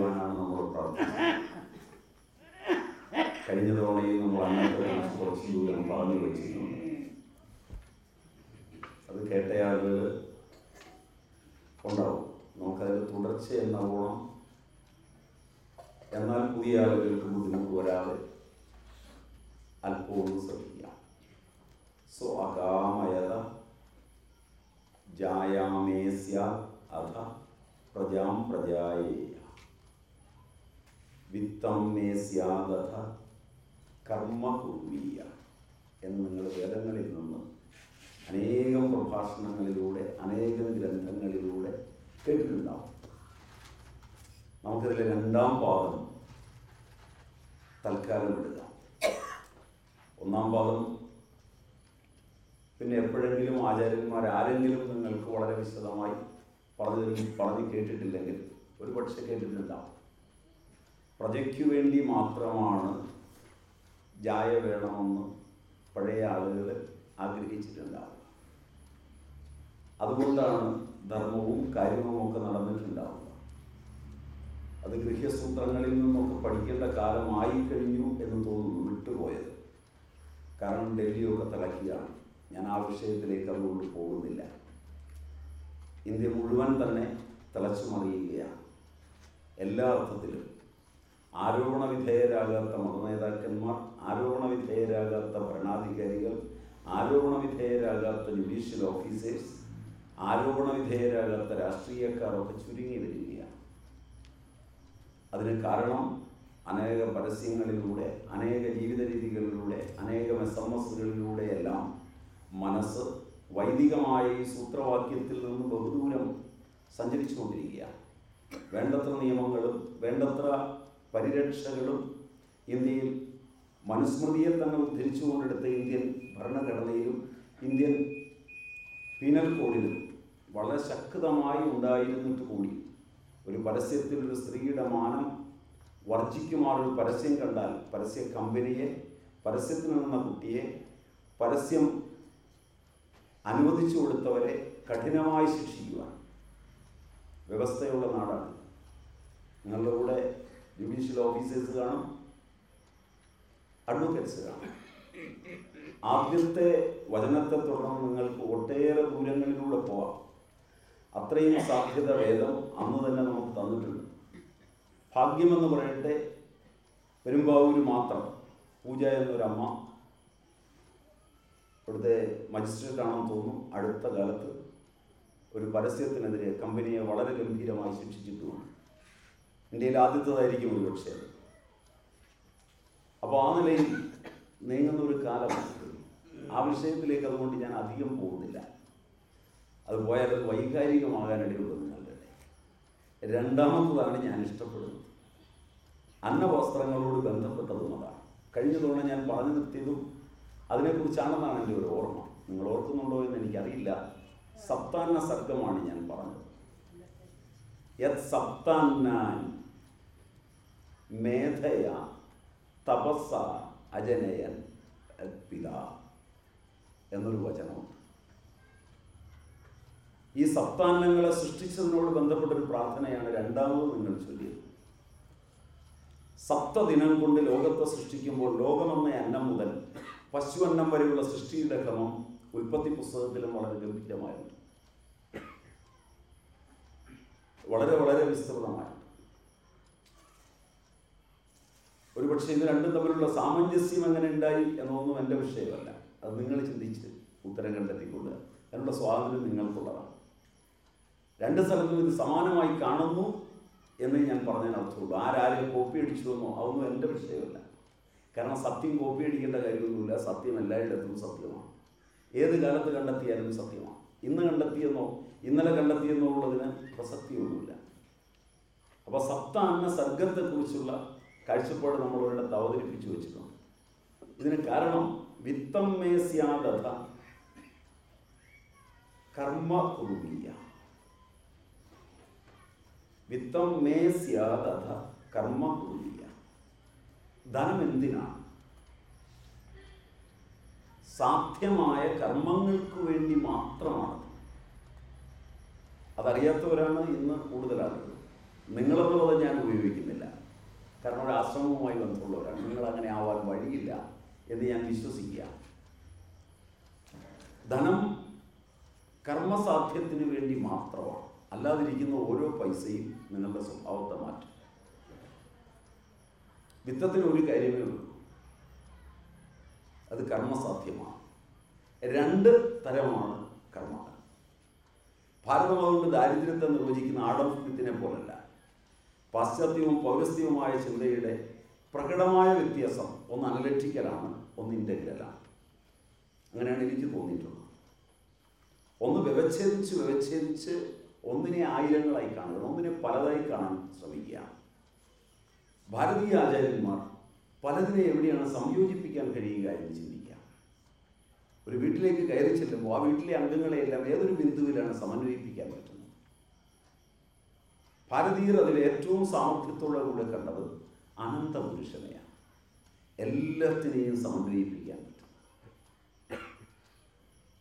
ചെയ്യുവാനാണ് നമ്മൾ പ്രാർത്ഥിക്കുന്നത് കഴിഞ്ഞ തവണയും നമ്മൾ അങ്ങനത്തെ കുറിച്ച് ദൂരം പറഞ്ഞു വെച്ചിട്ടുണ്ട്. അത് കേട്ടയാളുകൾ ഉണ്ടാവും നമുക്കതിൽ തുടർച്ച എന്ന ഓണം എന്നാൽ പുതിയ ആളുകൾക്ക് ബുദ്ധിമുട്ട് വരാതെ അല്പവും ശ്രദ്ധിക്കാം. സോ അകാമയത ജായാമേസ്യ അധ പ്രജാം പ്രജായേയ വിത്തം മേ സ്യാദഥ കർമ്മ കുർവീയ എന്ന് നിങ്ങൾ വേദങ്ങളിൽ നിന്ന് അനേകം പ്രഭാഷണങ്ങളിലൂടെ അനേകം ഗ്രന്ഥങ്ങളിലൂടെ കേട്ടിട്ടുണ്ടാവും. നമുക്കിതിലെ രണ്ടാം പാദം തൽക്കാലം എടുക്കാം ഒന്നാം പാദം പിന്നെ എപ്പോഴെങ്കിലും ആചാര്യന്മാർ ആരെങ്കിലും നിങ്ങൾക്ക് വളരെ വിശദമായി പറഞ്ഞു പറഞ്ഞു കേട്ടിട്ടില്ലെങ്കിൽ ഒരു പക്ഷെ കേട്ടിട്ടുണ്ടാവും. പ്രജയ്ക്ക് വേണ്ടി മാത്രമാണ് ജായ വേണമെന്ന് പഴയ ആളുകൾ ആഗ്രഹിച്ചിട്ടുണ്ടാവും. അതുകൊണ്ടാണ് ധർമ്മവും കാര്യവും ഒക്കെ നടന്നിട്ടുണ്ടാവുക അത് ഗൃഹ്യസൂത്രങ്ങളിൽ നിന്നൊക്കെ പഠിക്കേണ്ട കാലമായി കഴിഞ്ഞു എന്ന് തോന്നുന്നു വിട്ടുപോയത്. കാരണം ഡൽഹിയൊക്കെ തിളക്കിയാണ് ഞാൻ ആ വിഷയത്തിലേക്ക് അതുകൊണ്ട് പോകുന്നില്ല. ഇന്ത്യ മുഴുവൻ തന്നെ തിളച്ചു മറിയുകയാണ് എല്ലാ അർത്ഥത്തിലും ആരോപണ വിധേയരാകാത്ത മതനേതാക്കന്മാർ ആരോപണ വിധേയരാകാത്ത ഭരണാധികാരികൾ ആരോപണ വിധേയരാകാത്ത ജുഡീഷ്യൽ ഓഫീസേഴ്സ് ആരോപണ വിധേയരാകാത്ത രാഷ്ട്രീയക്കാരൊക്കെ ചുരുങ്ങി വരികയാണ്. അതിന് കാരണം അനേക പരസ്യങ്ങളിലൂടെ അനേക ജീവിത രീതികളിലൂടെ അനേക എസ് എം മനസ്സ് വൈദികമായ ഈ സൂത്രവാക്യത്തിൽ നിന്ന് ബഹുദൂരം സഞ്ചരിച്ചുകൊണ്ടിരിക്കുകയാണ്. വേണ്ടത്ര നിയമങ്ങളും വേണ്ടത്ര പരിരക്ഷകളും ഇന്ത്യയിൽ മനുസ്മൃതിയെ തന്നെ ഉദ്ധരിച്ചുകൊണ്ടെടുത്ത ഇന്ത്യൻ ഭരണഘടനയിലും ഇന്ത്യൻ പീനൽ കോഡിലും വളരെ ശക്തമായി ഉണ്ടായിരുന്നിട്ട് കൂടി ഒരു പരസ്യത്തിൽ ഒരു സ്ത്രീയുടെ മാനം വർജിക്കുമാറൊരു പരസ്യം കണ്ടാൽ പരസ്യ കമ്പനിയെ പരസ്യത്തിൽ നിന്ന കുട്ടിയെ പരസ്യം അനുവദിച്ചു കൊടുത്തവരെ കഠിനമായി ശിക്ഷിക്കുവാൻ. വ്യവസ്ഥയുള്ള നാടാണ്. നിങ്ങളുടെ കൂടെ ജുഡീഷ്യൽ ഓഫീസേഴ്സ് കാണും? അഡ്വക്കേറ്റ്സ് കാണും. ആദ്യത്തെ വചനത്തെ തുടർന്ന് നിങ്ങൾക്ക് ഒട്ടേറെ ദൂരങ്ങളിലൂടെ പോവാം. അത്രയും സാധ്യത വേദം അന്ന് തന്നെ നമുക്ക് തന്നിട്ടുണ്ട്. ഭാഗ്യമെന്ന് പറയട്ടെ പെരുമ്പാവൂര് മാത്രം. പൂജ എന്നൊരമ്മ ഇവിടുത്തെ മജിസ്ട്രേറ്റ് ആണെന്ന് തോന്നും അടുത്ത കാലത്ത് ഒരു പരസ്യത്തിനെതിരെ കമ്പനിയെ വളരെ ഗംഭീരമായി ശിക്ഷിച്ചിട്ടുമുണ്ട്. ഇന്ത്യയിൽ ആദ്യത്തേതായിരിക്കും ഒരുപക്ഷേ അപ്പോൾ ആ നിലയിൽ നീങ്ങുന്ന ഒരു കാലം ആ വിഷയത്തിലേക്ക് അതുകൊണ്ട് ഞാൻ അധികം പോകുന്നില്ല. അത് പോയാൽ അത് വൈകാരികമാകാനിടയുള്ളൂ നിങ്ങളുടെ രണ്ടാമത്തതാണ് ഞാൻ ഇഷ്ടപ്പെടുന്നത്. അന്നവസ്ത്രങ്ങളോട് ബന്ധപ്പെട്ടതും അതാണ്. കഴിഞ്ഞ തവണ ഞാൻ പറഞ്ഞു നിർത്തിയതും അതിനെക്കുറിച്ചാണെന്നാണ് എന്റെ ഒരു ഓർമ്മ. നിങ്ങൾ ഓർക്കുന്നുണ്ടോ എന്ന് എനിക്കറിയില്ല. സപ്താന്ന സർഗമാണ് ഞാൻ പറഞ്ഞത്. യത് സപ്താന്നാൻ മേധയ തപസ്സ അജനയൻ പിത എന്നൊരു വചനമുണ്ട്. ഈ സപ്താന്നങ്ങളെ സൃഷ്ടിച്ചതിനോട് ബന്ധപ്പെട്ടൊരു പ്രാർത്ഥനയാണ് രണ്ടാമത് നിങ്ങൾ ചൊല്ലിയത്. സപ്തദിനം കൊണ്ട് ലോകത്തെ സൃഷ്ടിക്കുമ്പോൾ ലോകമെന്ന അന്നം മുതൽ പശു അന്നം വരെയുള്ള സൃഷ്ടിയുടെ ക്രമം ഉൽപ്പത്തി പുസ്തകത്തിലും വളരെ ഗംഭീരമായിരുന്നു വളരെ വളരെ വിസ്തൃതമായിട്ട് ഒരുപക്ഷെ ഇത് രണ്ടും തമ്മിലുള്ള സാമഞ്ജസ്യം എങ്ങനെ ഉണ്ടായി എന്നൊന്നും എന്റെ വിഷയമല്ല. അത് നിങ്ങൾ ചിന്തിച്ച് ഉത്തരം കണ്ടെത്തിക്കൊള്ളുക അതിനുള്ള സ്വാതന്ത്ര്യം നിങ്ങൾക്കുള്ളതാണ്. രണ്ട് സ്ഥലത്തും ഇത് സമാനമായി കാണുന്നു എന്ന് ഞാൻ പറഞ്ഞതിന് അർത്ഥമുള്ളൂ. ആരാരും കോപ്പി അടിച്ചു എന്നോ അതൊന്നും എന്റെ വിഷയമല്ല. കാരണം സത്യം കോപ്പി അടിക്കേണ്ട കാര്യമൊന്നുമില്ല. സത്യം എല്ലായിടത്തും സത്യമാണ്. ഏത് കാലത്ത് കണ്ടെത്തിയാലും സത്യമാണ്. ഇന്ന് കണ്ടെത്തിയെന്നോ ഇന്നലെ കണ്ടെത്തിയെന്നോ ഉള്ളതിന് പ്രസക്തിയൊന്നുമില്ല. അപ്പോൾ സപ്താന്ന സർഗത്തെക്കുറിച്ചുള്ള കാഴ്ചപ്പാട് നമ്മൾ അവതരിപ്പിച്ചു വെച്ചിട്ടുണ്ട് ഇതിന് കാരണം വിത്തം മേസ്യാദത കർമ്മ കുറുമീയ വിത്തം മേസ്യാദത കർമ്മ കുറുമീയ ധനം എന്തിനാണ് സാധ്യമായ കർമ്മങ്ങൾക്ക് വേണ്ടി മാത്രമാണ്. അതറിയാത്തവരാണ് ഇന്ന് കൂടുതലാളുകൾ. നിങ്ങളെന്നുള്ളത് ഞാൻ ഉപയോഗിക്കുന്നില്ല. കാരണം ഒരു ആശ്രമവുമായി ബന്ധമുള്ളവരാണ് നിങ്ങൾ അങ്ങനെ ആവാൻ വഴിയില്ല എന്ന് ഞാൻ വിശ്വസിക്കുക. ധനം കർമ്മസാധ്യത്തിന് വേണ്ടി മാത്രമാണ്. അല്ലാതിരിക്കുന്ന ഓരോ പൈസയും നിങ്ങളുടെ സ്വഭാവത്തെ മാറ്റും. വിത്തത്തിന് ഒരു കാര്യമേ ഉള്ളൂ. അത് കർമ്മസാധ്യമാണ്. രണ്ട് തരമാണ് കർമ്മങ്ങൾ ഭാരതം ദാരിദ്ര്യത്തെ നിർവചിക്കുന്ന ആഡംബരത്തിനെ പോലല്ല. പാശ്ചാത്യവും പൗരസ്ത്യവുമായ ചിന്തയുടെ പ്രകടമായ വ്യത്യാസം ഒന്ന് അനലറ്റിക്കലാണ് ഒന്ന് ഇന്റഗ്രലാണ് അങ്ങനെയാണ് എനിക്ക് തോന്നിയിട്ടുള്ളത്. ഒന്ന് വ്യവച്ഛേദിച്ച് വ്യവച്ഛേദിച്ച് ഒന്നിനെ ആയിരങ്ങളായി കാണുക ഒന്നിനെ പലതായി കാണാൻ ശ്രമിക്കുക. ഭാരതീയ ആചാര്യന്മാർ പലതിനെ എവിടെയാണ് സംയോജിപ്പിക്കാൻ കഴിയുക എന്ന് ചിന്തിക്കുക. ഒരു വീട്ടിലേക്ക് കയറി ചെല്ലുമ്പോൾ ആ വീട്ടിലെ അംഗങ്ങളെയെല്ലാം ഏതൊരു ബിന്ദുവിലാണ് സമന്വയിപ്പിക്കാൻ പറ്റുന്നത് ഭാരതീയർ അതിൽ ഏറ്റവും സാമർഥ്യത്തോടെ കൂടെ കണ്ടത് അനന്ത പുരുഷനെയാണ്. എല്ലാത്തിനെയും സമന്വയിപ്പിക്കാൻ പറ്റും.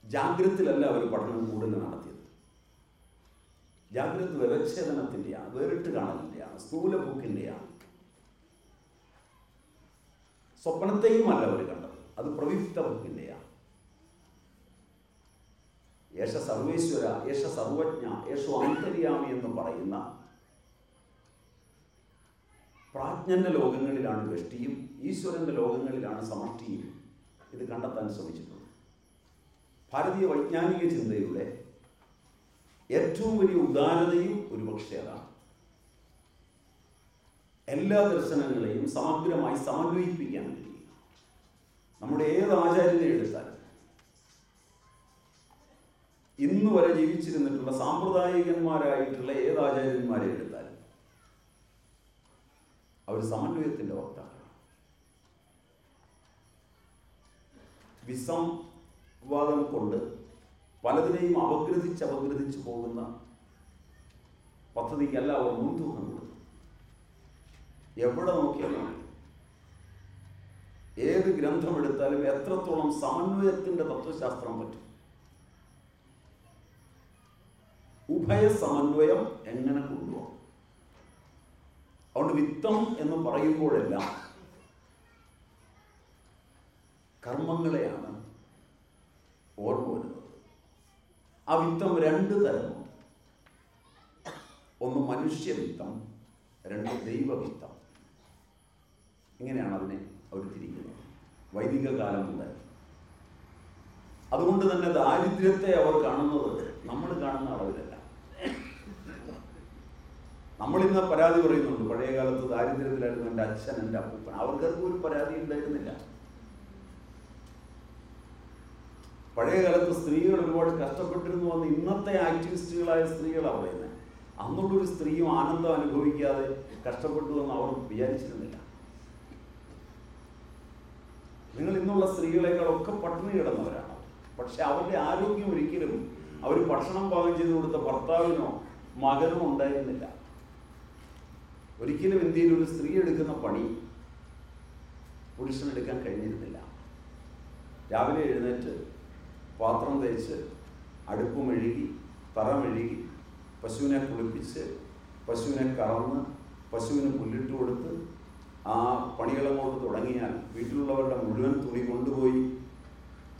ജാഗ്രതത്തിലല്ല അവർ പഠനം കൂടുതൽ നടത്തിയത്. ജാഗ്രത വ്യവച്ഛേദനത്തിന്റെയാണ് വേറിട്ട് കാണലിന്റെയാണ് സ്ഥൂല ബുക്കിന്റെയാണ് സ്വപ്നത്തെയും അല്ല അവർ കണ്ടത് അത് പ്രവിപ്ത ബുക്കിന്റെയാണ് യേശ സർവേശ്വര യേശ സർവജ്ഞ യേശു അന്തര്യാമി എന്ന് പറയുന്ന പ്രാജ്ഞന്റെ ലോകങ്ങളിലാണ് വ്യഷ്ടിയും ഈശ്വരന്റെ ലോകങ്ങളിലാണ് സമഷ്ടിയും. ഇത് കണ്ടെത്താൻ ശ്രമിച്ചിട്ടുള്ളത് ഭാരതീയ വൈജ്ഞാനിക ചിന്തയുടെ ഏറ്റവും വലിയ ഉദാരതയും ഒരുപക്ഷെ അതാണ്. എല്ലാ ദർശനങ്ങളെയും സമഗ്രമായി സമന്വയിപ്പിക്കാൻ കഴിയും നമ്മുടെ ഏത് ആചാര്യനെ എടുത്താലും. ഇന്ന് വരെ ജീവിച്ചിരുന്നിട്ടുള്ള സാമ്പ്രദായികന്മാരായിട്ടുള്ള ഏത് ആചാര്യന്മാരെ എടുത്താലും അവർ സമന്വയത്തിന്റെ വക്താക്കളാണ്. വിസംവാദം കൊണ്ട് പലതിനെയും അപഗ്രഥിച്ച് അപഗ്രഥിച്ച് പോകുന്ന പദ്ധതിക്കല്ല അവർ മുൻതൂക്കം കൊടുത്തു എവിടെ നോക്കിയാലും ഏത് ഗ്രന്ഥം എടുത്താലും എത്രത്തോളം സമന്വയത്തിന്റെ തത്വശാസ്ത്രം പറ്റും. ഉഭയ സമന്വയം എങ്ങനെ കൊണ്ടുപോകും? അതുകൊണ്ട് വിത്തം എന്ന് പറയുമ്പോഴെല്ലാം കർമ്മങ്ങളെയാണ് ഓർമ്മ വരുന്നത്. ആ വിത്തം രണ്ട് തരമുണ്ട് ഒന്ന് മനുഷ്യവിത്തം രണ്ട് ദൈവവിത്തം. ഇങ്ങനെയാണ് അതിനെ അവർ തിരിക്കുന്നത് വൈദിക കാലം മുതൽ. അതുകൊണ്ട് തന്നെ ദാരിദ്ര്യത്തെ അവർ കാണുന്നത് നമ്മൾ കാണുന്ന അളവിലല്ല. നമ്മൾ ഇന്ന് പരാതി പറയുന്നുണ്ട്. പഴയ കാലത്ത് ദാരിദ്ര്യത്തിലായിരുന്നു എന്റെ അച്ഛൻ എന്റെ അപ്പൂപ്പൻ. അവർക്കാർക്കും ഒരു പരാതി ഉണ്ടായിരുന്നില്ല. പഴയ കാലത്ത് സ്ത്രീകൾ ഒരുപാട് കഷ്ടപ്പെട്ടിരുന്നു എന്ന് ഇന്നത്തെ ആക്ടിവിസ്റ്റുകളായ സ്ത്രീകളാണ് പറയുന്നത്. അന്നുള്ളൊരു സ്ത്രീയും ആനന്ദം അനുഭവിക്കാതെ കഷ്ടപ്പെട്ടു എന്ന് അവർ വിചാരിച്ചിരുന്നില്ല. നിങ്ങൾ ഇന്നുള്ള സ്ത്രീകളെക്കാളൊക്കെ പട്ടിണി കിടന്നവരാണ്. പക്ഷെ അവരുടെ ആരോഗ്യം ഒരിക്കലും അവർ ഭക്ഷണം പാകം ചെയ്ത് കൊടുത്ത ഭർത്താവിനോ മകനോ ഉണ്ടായിരുന്നില്ല. ഒരിക്കലും ഇന്ത്യയിൽ ഒരു സ്ത്രീ എടുക്കുന്ന പണി പുരുഷനെടുക്കാൻ കഴിഞ്ഞിരുന്നില്ല. രാവിലെ എഴുന്നേറ്റ് പാത്രം തേച്ച് അടുപ്പ് മെഴുകി തറ മെഴുകി പശുവിനെ കുളിപ്പിച്ച് പശുവിനെ കറന്ന് പശുവിന് പുല്ലിട്ട് കൊടുത്ത് ആ പണികളങ്ങോട്ട് തുടങ്ങിയാൽ വീട്ടിലുള്ളവരുടെ മുഴുവൻ തുണി കൊണ്ടുപോയി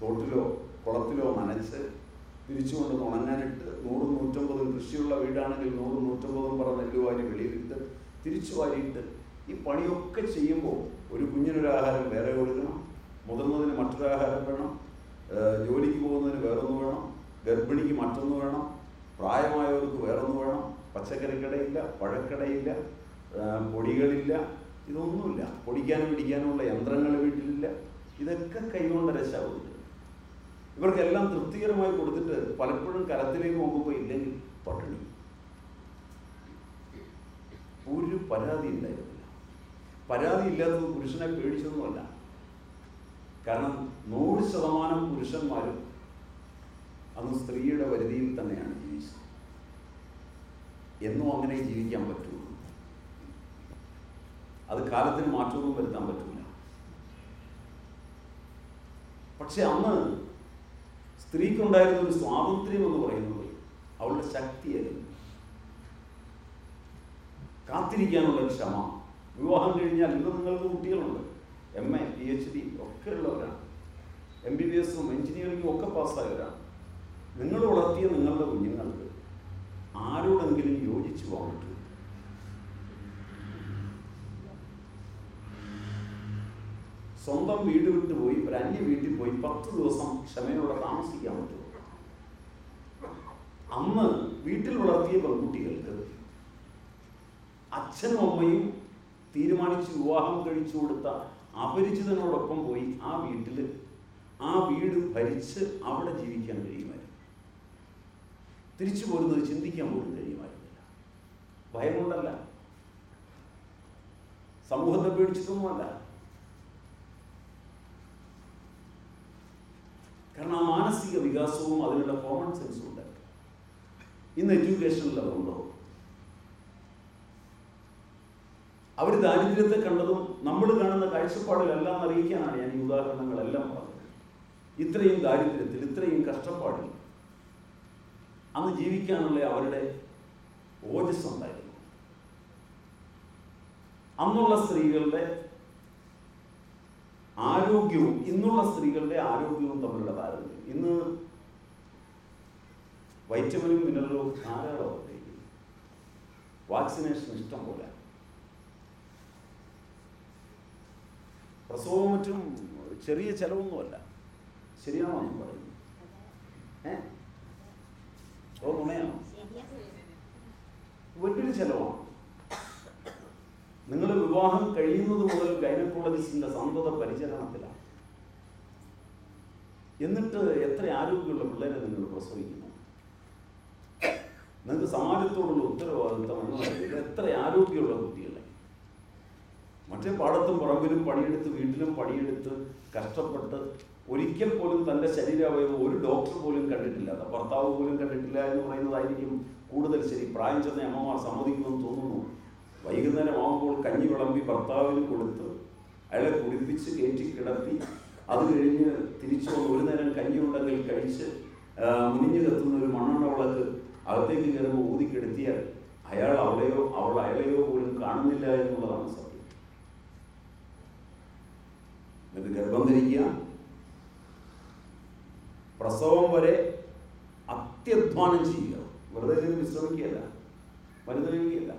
തോട്ടിലോ കുളത്തിലോ നനച്ച് തിരിച്ചുകൊണ്ട് ഉണങ്ങാനിട്ട് നൂറും നൂറ്റമ്പതും കൃഷിയുള്ള വീടാണെങ്കിൽ നൂറും നൂറ്റമ്പതും പറഞ്ഞ നെല്ല് വാരി വെളിയിലിട്ട് തിരിച്ചു വാരിയിട്ട് ഈ പണിയൊക്കെ ചെയ്യുമ്പോൾ ഒരു കുഞ്ഞിനൊരു ആഹാരം വേറെ കൊടുക്കണം മുതിർന്നതിന് മറ്റൊരു ആഹാരം വേണം ജോലിക്ക് പോകുന്നതിന് വേറൊന്ന് വേണം ഗർഭിണിക്ക് മറ്റൊന്ന് വേണം പ്രായമായവർക്ക് വേറൊന്ന് വേണം പച്ചക്കറിക്കടയില്ല പഴക്കടയില്ല പൊടികളില്ല ഇതൊന്നുമില്ല. പൊടിക്കാനും പിടിക്കാനുമുള്ള യന്ത്രങ്ങൾ വീട്ടിലില്ല. ഇതൊക്കെ കൈകൊണ്ട് രക്ഷാവുന്നുണ്ട് ഇവർക്കെല്ലാം തൃപ്തികരമായി കൊടുത്തിട്ട് പലപ്പോഴും കരത്തിലേക്ക് നോക്കുമ്പോൾ ഇല്ലെങ്കിൽ പട്ടിണി ഒരു പരാതി ഉണ്ടായിരുന്നില്ല. പരാതി ഇല്ലാത്തത് പുരുഷനെ പേടിച്ചൊന്നുമല്ല കാരണം നൂറ് ശതമാനം പുരുഷന്മാരും അന്ന് സ്ത്രീയുടെ വരുതിയിൽ തന്നെയാണ് ജീവിച്ചത്. എന്നും അങ്ങനെ ജീവിക്കാൻ പറ്റുള്ളൂ. അത് കാലത്തിന് മാറ്റമൊന്നും വരുത്താൻ പറ്റില്ല പക്ഷെ അന്ന് സ്ത്രീക്കുണ്ടായിരുന്ന ഒരു സ്വാതന്ത്ര്യം എന്ന് പറയുന്നത് അവളുടെ ശക്തിയായിരുന്നു. കാത്തിരിക്കാനുള്ള ക്ഷമ വിവാഹം കഴിഞ്ഞാൽ ഇന്ന് നിങ്ങൾക്ക് കുട്ടികളുണ്ട്. M A P H D ഒക്കെ ഉള്ളവരാണ്. എം ബി ബി എസും എഞ്ചിനീയറിംഗും ഒക്കെ പാസ്സായവരാണ്. നിങ്ങൾ വളർത്തിയ നിങ്ങളുടെ കുഞ്ഞുങ്ങൾക്ക് ആരോടെങ്കിലും യോജിച്ചു പറ്റും സ്വന്തം വീട് വിട്ടു പോയി ഒരു അന്യ വീട്ടിൽ പോയി പത്ത് ദിവസം ക്ഷമയോടെ താമസിക്കാൻ പറ്റുള്ളൂ അന്ന് വീട്ടിൽ വളർത്തിയ പെൺകുട്ടികൾക്ക് അച്ഛനും അമ്മയും തീരുമാനിച്ച് വിവാഹം കഴിച്ചു കൊടുത്ത അപരിചിതനോടൊപ്പം പോയി ആ വീട്ടിൽ ആ വീട് ഭരിച്ച് അവിടെ ജീവിക്കാൻ കഴിയുമായിരുന്നു. തിരിച്ചു പോരുന്നത് ചിന്തിക്കാൻ പോലും കഴിയുമായിരുന്നില്ല. ഭയം കൊണ്ടല്ല സമൂഹത്തെ പേടിച്ചിട്ടൊന്നുമല്ല. കാരണം ആ മാനസിക വികാസവും അതിനുള്ള കോമൺ സെൻസും ഉണ്ട്. ഇന്ന് എഡ്യൂക്കേഷൻ അതുണ്ടോ അവർ ദാരിദ്ര്യത്തെ കണ്ടതും നമ്മൾ കാണുന്ന കാഴ്ചപ്പാടിലെല്ലാം അറിയിക്കാനാണ് ഞാൻ ഈ ഉദാഹരണങ്ങളെല്ലാം പറഞ്ഞത്. ഇത്രയും ദാരിദ്ര്യത്തിൽ ഇത്രയും കഷ്ടപ്പാടിൽ അന്ന് ജീവിക്കാനുള്ള അവരുടെ ഓജസ് ഉണ്ടായിരുന്നു. അന്നുള്ള സ്ത്രീകളുടെ ആരോഗ്യവും ഇന്നുള്ള സ്ത്രീകളുടെ ആരോഗ്യവും തമ്മിലുള്ള താരതമ്യം. ഇന്ന് വൈറ്റമിനും മിനറലും ധാരാളം വാക്സിനേഷൻ ഇഷ്ടം പോലെ. പ്രസവവും മറ്റും ചെറിയ ചെലവൊന്നുമല്ല. ശരിയാണോ ഞാൻ പറയുന്നത്? ഏ? ഓ നുണയാണോ? ചെലവാണ്. നിങ്ങൾ വിവാഹം കഴിയുന്നത് മുതൽ ഗൈനക്കോളജിസ്റ്റിന്റെ സന്തത പരിചരണത്തിലാണ്. എന്നിട്ട് എത്ര ആരോഗ്യമുള്ള പിള്ളേരെ നിങ്ങൾ പ്രസവിക്കുന്നു? നിങ്ങൾക്ക് സമാജത്തോടുള്ള ഉത്തരവാദിത്വം എന്ന് പറയുന്നത് എത്ര ആരോഗ്യമുള്ള കുട്ടികളെ മറ്റേ പാടത്തും പറമ്പിലും പണിയെടുത്ത് വീട്ടിലും പണിയെടുത്ത് കഷ്ടപ്പെട്ട് ഒരിക്കൽ പോലും തന്റെ ശരീരാവയവം ഒരു ഡോക്ടർ പോലും കണ്ടിട്ടില്ല. ഭർത്താവ് പോലും കണ്ടിട്ടില്ല എന്ന് പറയുന്നതായിരിക്കും കൂടുതൽ ശരി. പ്രായം ചെന്ന അമ്മമാർ സമ്മതിക്കുമെന്ന് തോന്നുന്നു. വൈകുന്നേരം ആകുമ്പോൾ കഞ്ഞി വിളമ്പി ഭർത്താവിന് കൊടുത്ത് അയാളെ കുടിപ്പിച്ച് കയറ്റി കിടത്തി. അത് കഴിഞ്ഞ് തിരിച്ചു വന്ന് ഒരു നേരം കഞ്ഞി ഉണ്ടെങ്കിൽ കഴിച്ച് മുനിഞ്ഞു കത്തുന്ന ഒരു മണ്ണെണ്ണ വിളക്ക് അകത്തേക്ക് കയറുമ്പോൾ ഊതിക്കെടുത്തിയാൽ അയാൾ അവളെയോ അവൾ അയാളെയോ പോലും കാണുന്നില്ല എന്നുള്ളതാണ് സത്യം. എന്നിട്ട് ഗർഭം ധരിക്കുക. പ്രസവം വരെ അത്യധ്വാനം ചെയ്യുക. വെറുതെ വിശ്രമിക്കുകയല്ല. മരുന്ന് കഴിക്കുകയല്ല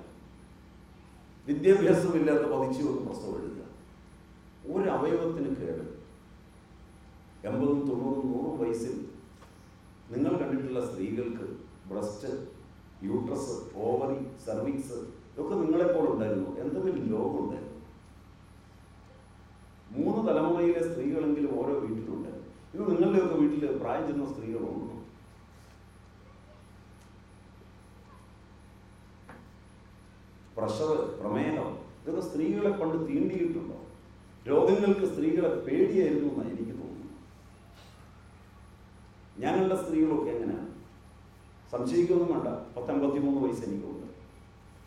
വിദ്യാഭ്യാസമില്ലാത്ത പതിച്ചു വന്ന് പ്രസവം എഴുതുക. ഒരു അവയവത്തിന് കേട്. എൺപതും തൊണ്ണൂറും നൂറും വയസ്സിൽ നിങ്ങൾ കണ്ടിട്ടുള്ള സ്ത്രീകൾക്ക് ബ്രസ്റ്റ് യൂട്രസ് ഓവറി സർവിക്സ് ഇതൊക്കെ നിങ്ങളെപ്പോലെ ഉണ്ടായിരുന്നു എന്തെങ്കിലും രോഗമുണ്ടായിരുന്നു മൂന്ന് തലമുറയിലെ സ്ത്രീകളെങ്കിലും ഓരോ വീട്ടിലുണ്ട്. ഇത് നിങ്ങളുടെയൊക്കെ വീട്ടിൽ പ്രായം ചെന്ന സ്ത്രീകളുണ്ടോ. പ്രഷർ പ്രമേഹം ഇതൊക്കെ സ്ത്രീകളെ പണ്ട് തീണ്ടിയിട്ടുണ്ടോ? രോഗങ്ങൾക്ക് സ്ത്രീകളെ പേടിയായിരുന്നു എന്നാണ് എനിക്ക് തോന്നുന്നു ഞങ്ങളുടെ സ്ത്രീകളൊക്കെ എങ്ങനെയാണ്? സംശയിക്കൊന്നും വേണ്ട. പത്തൊമ്പത്തി മൂന്ന് വയസ്സ് എനിക്കുണ്ട്.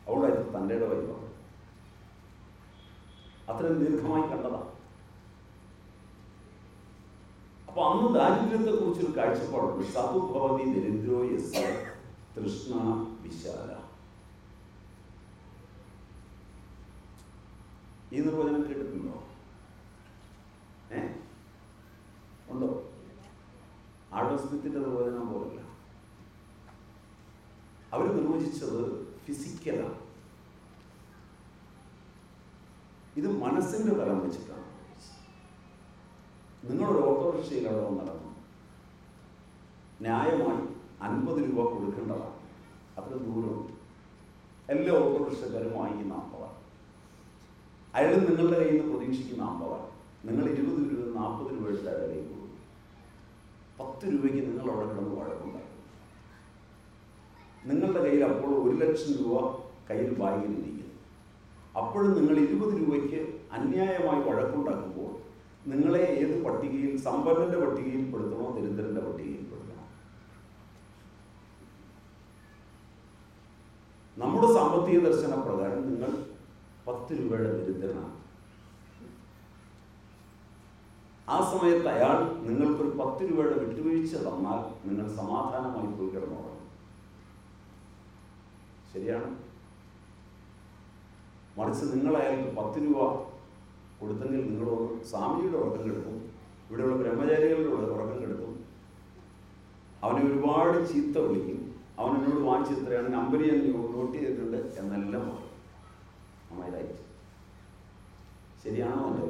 അവളായിരുന്നു തന്റെ വൈഭവം. അത്രയും ദീർഘമായി കണ്ടതാണ് അപ്പൊ അന്ന് ദാരിദ്ര്യത്തെ കുറിച്ചൊരു കാഴ്ചപ്പാടുണ്ട് സതുഭവതി ദരിദ്രോ എസ് തൃഷ്ണ വിശാല. ഈ നിർവചനം കേട്ടിട്ടുണ്ടോ? ഏ? ഉണ്ടോ? സ്മിത്തിന്റെ നിർവചനം പോലല്ല. അവർ നിർവചിച്ചത് ഫിസിക്കലാണ് ഇത് മനസ്സിന്റെ തലം വെച്ചിട്ടാണ്. നിങ്ങളൊരു ഓട്ടോറിക്ഷയിൽ അവിടെ നടന്നു. ന്യായമായി അൻപത് രൂപ കൊടുക്കേണ്ടതാണ്. അത്ര ദൂരമുണ്ട് എല്ലാ ഓട്ടോറിക്ഷക്കാരും വാങ്ങിക്കുന്ന അമ്പതാണ്. അയാൾ നിങ്ങളുടെ കയ്യിൽ നിന്ന് പ്രതീക്ഷിക്കുന്ന അമ്പതാണ്. നിങ്ങൾ ഇരുപത് രൂപ നാൽപ്പത് രൂപ എടുത്ത് അയാളുടെ കയ്യിൽ കൊടുക്കും. പത്ത് രൂപയ്ക്ക് നിങ്ങൾ അവിടെ കിടന്ന് വഴക്കുണ്ടായി നിങ്ങളുടെ കയ്യിൽ അപ്പോൾ ഒരു ലക്ഷം രൂപ കയ്യിൽ ബാഗിൽ ഇരിക്കുന്നു അപ്പോഴും നിങ്ങൾ ഇരുപത് രൂപയ്ക്ക് അന്യായമായി വഴക്കുണ്ടാക്കുമ്പോൾ നിങ്ങളെ ഏത് പട്ടികയിൽ സമ്പന്നന്റെ പട്ടികയിൽ പെടുത്തണോ ദരിദ്രന്റെ പട്ടികയിൽ പെടുത്തണോ? നമ്മുടെ സാമ്പത്തിക ദർശന പ്രകാരം നിങ്ങൾ പത്ത് രൂപയുടെ ദരിദ്രനാണ്. ആ സമയത്ത് അയാൾ നിങ്ങൾക്കൊരു പത്ത് രൂപയുടെ വിട്ടുവീഴ്ച തന്നാൽ നിങ്ങൾ സമാധാനമായി പോയി കിടന്നോളാം. ശരിയാണ്? മറിച്ച് നിങ്ങൾ അയാൾക്ക് പത്ത് രൂപ കൊടുത്തെങ്കിൽ നിങ്ങൾ സ്വാമിജിയുടെ ഉറക്കം കെടുക്കും. ഇവിടെയുള്ള ബ്രഹ്മചാരികളുടെ ഉറക്കം കെടുക്കും. അവനെ ഒരുപാട് ചീത്ത വിളിക്കും. അവൻ എന്നോട് വാങ്ങിച്ചു എത്രയാണ് നമ്പർ ഞാൻ നോട്ട് ചെയ്തിട്ടുണ്ട് എന്നെല്ലാം പറയും. അമ്മയിലായി ശരിയാണോ എന്റെ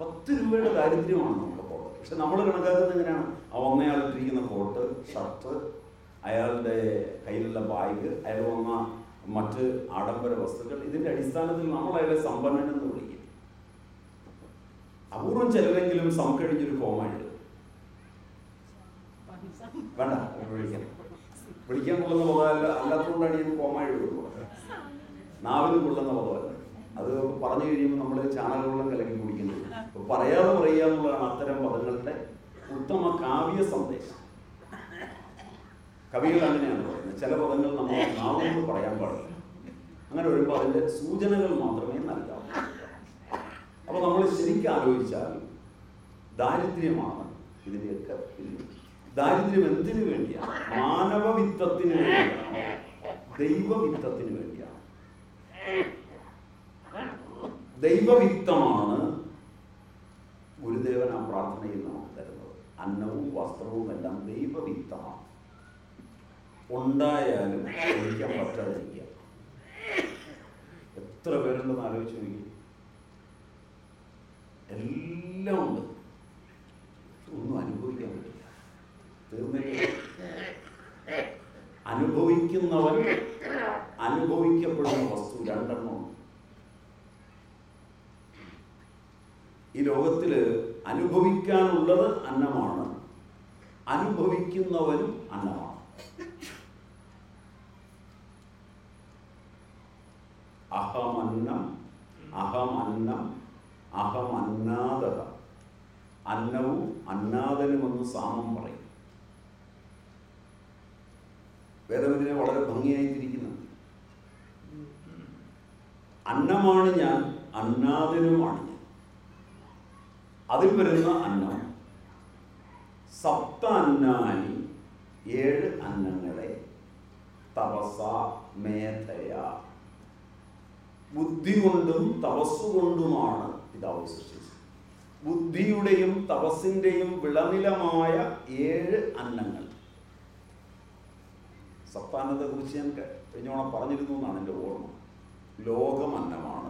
പത്ത് രൂപയുടെ ദാരിദ്ര്യമാണ് നമ്മുടെ കോട്ട് പക്ഷെ നമ്മൾ കണക്കാക്കുന്നത് എങ്ങനെയാണ്? ആ ഒന്നയാൾ ഇട്ടിരിക്കുന്ന കോട്ട് ഷർട്ട് അയാളുടെ കയ്യിലുള്ള ബാഗ് അയാൾ വന്ന മറ്റ് ആഡംബര വസ്തുക്കൾ ഇതിന്റെ അടിസ്ഥാനത്തിൽ നമ്മൾ അയാളെ സമ്പന്നൻ എന്ന് വിളിക്കും. അപൂർവം ചിലരെങ്കിലും സംകഴിഞ്ഞൊരു കോമ വേണ്ട വിളിക്കാം. വിളിക്കാൻ കൊള്ളുന്ന പദമല്ല അല്ലാത്തതുകൊണ്ടാണ് ഈ കോമ എഴുതുന്നത്. നാവിന് കൊള്ളുന്ന പദമല്ല അത് പറഞ്ഞു കഴിയുമ്പോൾ നമ്മൾ ചാണകവെള്ളം കലക്കി കുടിക്കുന്നത് പറയാതെ പറയുക എന്നുള്ളതാണ് അത്തരം പദങ്ങളുടെ ഉത്തമ കാവ്യ സന്ദേശം. കവികൾ അങ്ങനെയാണ് പറയുന്നത്. ചില പദങ്ങൾ നമ്മൾ നാവുകൊണ്ട് പറയാൻ പാടില്ല. അങ്ങനെ വരുമ്പോൾ അതിന്റെ സൂചനകൾ മാത്രമേ നൽകാവൂ. അപ്പോൾ നമ്മൾ ശരിക്കും ആലോചിച്ചാൽ ദാരിദ്ര്യമാണ് ഇതിന്റെയൊക്കെ പിന്നിൽ. ദാരിദ്ര്യം എന്തിനു വേണ്ടിയാണ് മാനവവിത്തത്തിന് വേണ്ടിയാണ്? ദൈവവിത്തത്തിന് വേണ്ടിയാണ്? ദൈവവിത്തമാണ് ഗുരുദേവൻ ആ പ്രാർത്ഥനയിൽ നമുക്ക് തരുന്നത്. അന്നവും വസ്ത്രവും എല്ലാം ദൈവവിത്തമാണ് ഉണ്ടായാലും ഒഴിക്കാൻ പറ്റാതിരിക്കുക. എത്ര പേരുണ്ടെന്ന് ആലോചിച്ച് നോക്കി. എല്ലാം ഉണ്ട്. ഒന്നും അനുഭവിക്കാൻ പറ്റില്ല. തീർന്നില്ല? അനുഭവിക്കുന്നവൻ അനുഭവിക്കപ്പെടുന്ന വസ്തു രണ്ടെണ്ണം ഈ ലോകത്തിൽ അനുഭവിക്കാനുള്ളത് അന്നമാണ്. അനുഭവിക്കുന്നവനും അന്നമാണ്. അഹമന്നം അഹമന്നം അഹമന്നാദ അന്നവും അന്നാദനുമെന്ന് സാമം പറയും. വേദമതിനെ വളരെ ഭംഗിയായി തിരിക്കുന്നു അന്നമാണ് ഞാൻ അന്നാദനുമാണ് ഞാൻ. അതിൽ വരുന്ന അന്നം സപ്ത അന്നാനി ഏഴ് അന്നങ്ങളെ തപസ മേധയ. ബുദ്ധി കൊണ്ടും തപസ്സുകൊണ്ടുമാണ് പിതാവ് സൃഷ്ടിച്ചത്. ബുദ്ധിയുടെയും തപസ്സിന്റെയും വിളനിലമായ ഏഴ് അന്നങ്ങൾ. സത്താനത്തെ കുറിച്ച് ഞാൻ കഴിഞ്ഞോണം പറഞ്ഞിരുന്നു എന്നാണ് എന്റെ ഓർമ്മ. ലോകമന്നമാണ്.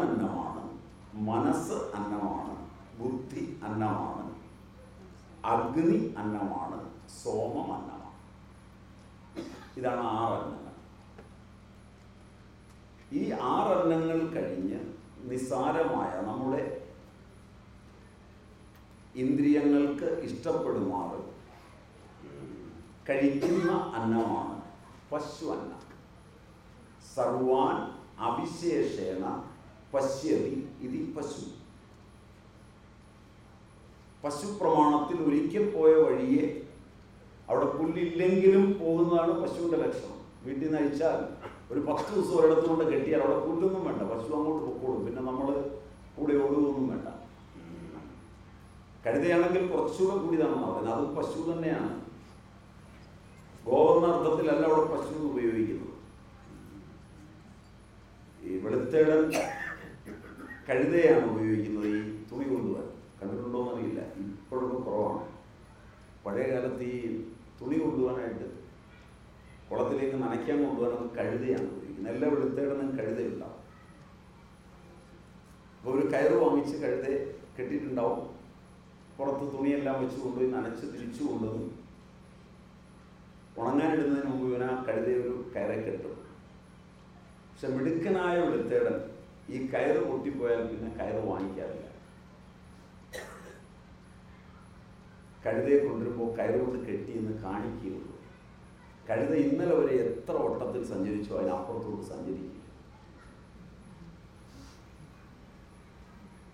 അന്നമാണ് മനസ്സ് അന്നമാണ്. ബുദ്ധി അന്നമാണ്. അഗ്നി അന്നമാണ്. സോമം അന്നമാണ്. ഇതാണ് ആറ് അന്നങ്ങൾ. ഈ ആറെണ്ണങ്ങൾ കഴിഞ്ഞ് നിസ്സാരമായ നമ്മുടെ ഇന്ദ്രിയങ്ങൾക്ക് ഇഷ്ടപ്പെടുമാറ് കഴിക്കുന്ന അന്നമാണ് പശു അന്നം. സർവാൻ അവിശേഷേണ പശ്യതി ഇതി പശു. പശു പ്രമാണത്തിൽ ഒരിക്കൽ പോയ വഴിയെ അവിടെ പുല്ലില്ലെങ്കിലും പോകുന്നതാണ് പശുവിന്റെ ലക്ഷണം. വീട്ടിൽ നിന്ന് അഴിച്ചാൽ ഒരു പത്ത് ദിവസം ഒരിടത്ത് കൊണ്ട് കെട്ടിയാൽ അവിടെ പുല്ലൊന്നും വേണ്ട. പശു അങ്ങോട്ട് പൊക്കോളും. പിന്നെ നമ്മൾ കൂടെ ഓടുകയൊന്നും വേണ്ട. കഴുതയാണെങ്കിൽ കുറച്ചുകൂടെ കൂടിയതാണെന്ന് പറയുന്നത്. അത് പശു തന്നെയാണ്. ഗോവർണ അർത്ഥത്തിലല്ല അവിടെ പശു ഉപയോഗിക്കുന്നത്. ഈ വെളുത്തേടൻ കഴുതയാണ് ഉപയോഗിക്കുന്നത് ഈ തുണി കൊണ്ടുപോകാൻ കണ്ടിട്ടുണ്ടോ എന്നറിയില്ല ഇപ്പോഴൊക്കെ കുറവാണ്. പഴയ കാലത്ത് ഈ തുണി കൊണ്ടുപോകാനായിട്ട് കുളത്തിലേക്ക് നനയ്ക്കാൻ കൊണ്ടുപോകാൻ കഴുതയാണ് ഉപയോഗിക്കുന്നത്. എല്ലാ വെളുത്തേടനും കഴുതയുണ്ടാവും. അപ്പോൾ ഒരു കയറ് വാങ്ങിച്ച് കഴുത കെട്ടിയിട്ടുണ്ടാവും. പുറത്ത് തുണിയെല്ലാം വെച്ച് കൊണ്ടുപോയി നനച്ച് തിരിച്ചു കൊണ്ടുവന്ന് ഉണങ്ങാനിടുന്നതിന് മുമ്പ് ഇവൻ ആ ഒരു കയറെ കെട്ടും. പക്ഷെ മിടുക്കനായ വെളുത്തേടൻ ഈ കയറ് പൊട്ടിപ്പോയാൽ പിന്നെ കയറ് വാങ്ങിക്കാറില്ല. കഴുതയെ കൊണ്ടുവരുമ്പോൾ കയറുകൊണ്ട് കെട്ടിയെന്ന് കാണിക്കുകയുള്ളൂ. കഴുത ഇന്നലെ വരെ എത്ര ഓട്ടത്തിൽ സഞ്ചരിച്ചോ അതിനപ്പുറത്തോട്ട് സഞ്ചരിക്കും.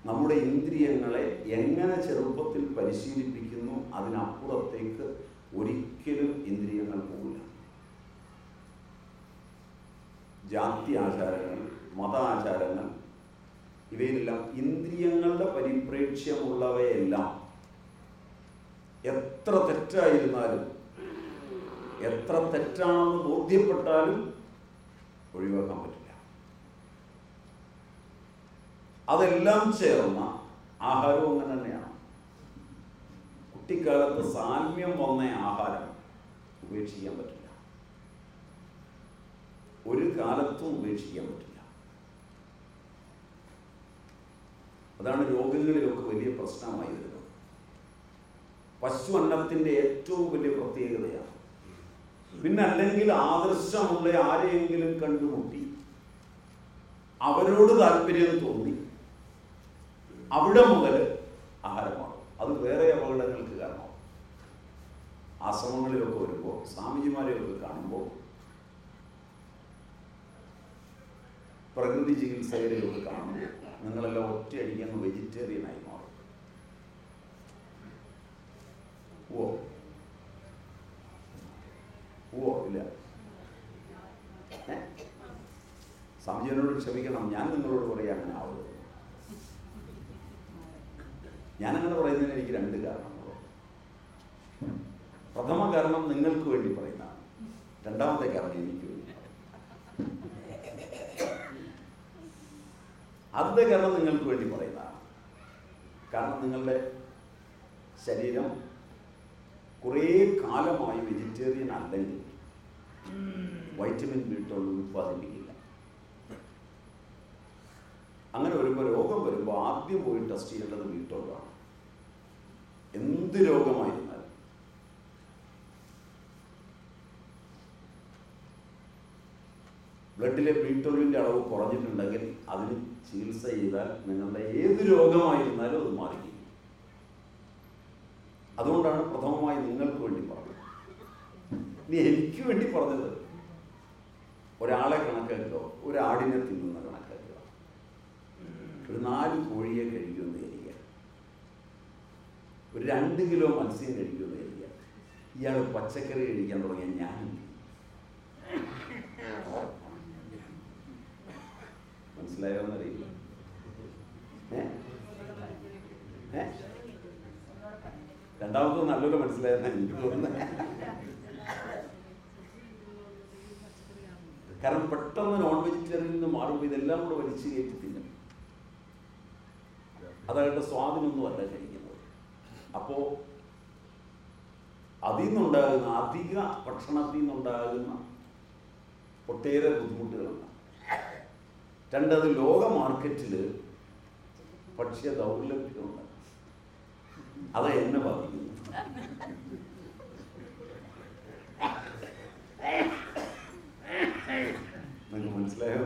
നമ്മുടെ ഇന്ദ്രിയങ്ങളെ എങ്ങനെ ചെറുപ്പത്തിൽ പരിശീലിപ്പിക്കുന്നു അതിനപ്പുറത്തേക്ക് ഒരിക്കലും ഇന്ദ്രിയങ്ങൾ പോകില്ല. ജാതി ആചാരങ്ങൾ മത ആചാരങ്ങൾ ഇവയിലെല്ലാം ഇന്ദ്രിയങ്ങളുടെ പരിപ്രേക്ഷ്യമുള്ളവയെല്ലാം എത്ര തെറ്റായിരുന്നാലും എത്ര തെറ്റാണെന്ന് ബോധ്യപ്പെട്ടാലും ഒഴിവാക്കാൻ പറ്റില്ല. അതെല്ലാം ചേർന്ന ആഹാരവും അങ്ങനെ തന്നെയാണ്. കുട്ടിക്കാലത്ത് സാമ്യം വന്ന ആഹാരം ഉപേക്ഷിക്കാൻ പറ്റില്ല. ഒരു കാലത്തും ഉപേക്ഷിക്കാൻ പറ്റില്ല. അതാണ് രോഗങ്ങളിലൊക്കെ വലിയ പ്രശ്നമായി വരുന്നത്. പശു അന്നത്തിന്റെ ഏറ്റവും വലിയ പ്രത്യേകതയാണ് പിന്നെ അല്ലെങ്കിൽ ആദർശമുള്ള ആരെയെങ്കിലും കണ്ടുമുട്ടി. അവരോട് താല്പര്യം തോന്നി. അവിടെ മുതൽ ആഹാരമാണ് അത് വേറെ അപകടങ്ങൾക്ക് കാരണമാണ് ആശ്രമങ്ങളിലൊക്കെ വരുമ്പോൾ സ്വാമിജിമാരെയൊക്കെ കാണുമ്പോൾ പ്രകൃതി ചികിത്സകരെയൊക്കെ കാണുമ്പോൾ നിങ്ങളെല്ലാം ഒറ്റയടിക്കുന്ന വെജിറ്റേറിയനായി മാറും. ഓ ഇല്ല ഏ? സ്വാമിജിയോട് ക്ഷമിക്കണം. ഞാൻ നിങ്ങളോട് പറയാൻ അങ്ങനെ ആവരുത്. ഞാനങ്ങനെ പറയുന്നതിന് എനിക്ക് രണ്ട് കാരണങ്ങളുണ്ട്. പ്രഥമ കാരണം നിങ്ങൾക്ക് വേണ്ടി പറയുന്നതാണ്. രണ്ടാമത്തെ കാരണം എനിക്ക് വേണ്ടി ആദ്യത്തെ കാരണം നിങ്ങൾക്ക് വേണ്ടി പറയുന്നതാണ്. കാരണം നിങ്ങളുടെ ശരീരം കുറേ കാലമായി വെജിറ്റേറിയൻ അല്ലെങ്കിൽ വൈറ്റമിൻ ട്വൽവ് ഉത്പാദിപ്പിക്കില്ല അങ്ങനെ വരുമ്പോൾ രോഗം വരുമ്പോൾ ആദ്യം പോയി ടെസ്റ്റ് ചെയ്യേണ്ടത് ട്വൽവാണ് എന്ത് രോഗമായിരുന്നാലും. ബ്ലഡിലെ ബി അളവ് കുറഞ്ഞിട്ടുണ്ടെങ്കിൽ അതിന് ചികിത്സ ചെയ്താൽ നിങ്ങളുടെ ഏത് രോഗമായിരുന്നാലും അത് മാറിക്കും അതുകൊണ്ടാണ് പ്രഥമമായി നിങ്ങൾക്ക് വേണ്ടി പറഞ്ഞത്. ഇനി എനിക്ക് വേണ്ടി പറഞ്ഞത് ഒരാളെ കണക്കെടുത്തോ ഒരാടിനെ തിന്നുന്ന ഒരു നാല് കോഴിയെ കഴിക്കുമെന്ന് ഏരിയ. ഒരു രണ്ട് കിലോ മത്സ്യം കഴിക്കുമെന്ന് ഏരിയ. ഇയാൾ പച്ചക്കറി കഴിക്കാൻ തുടങ്ങിയ ഞാൻ മനസ്സിലായോ എന്നറിയില്ല രണ്ടാമത്തെ നല്ലൊരു മനസ്സിലായെന്നാ എനിക്ക് തോന്നുന്നത്. കാരണം പെട്ടെന്ന് നോൺ വെജിറ്റേറിയനിൽ നിന്ന് മാറുമ്പോൾ ഇതെല്ലാം കൂടെ വലിച്ചു കയറ്റി തിന്നും അതായിട്ട് സ്വാധീനമൊന്നുമല്ല അല്ല കഴിക്കുന്നത് അപ്പോൾ അതിൽ നിന്നുണ്ടാകുന്ന അധിക ഭക്ഷണത്തിൽ നിന്നുണ്ടാകുന്ന ഒട്ടേറെ ബുദ്ധിമുട്ടുകളുണ്ട്. രണ്ടത് ലോക മാർക്കറ്റിൽ ഭക്ഷ്യ ദൗർലഭ്യമുണ്ട്. അത് എന്നെ ബാധിക്കുന്നു. നിങ്ങൾക്ക് മനസ്സിലായോ.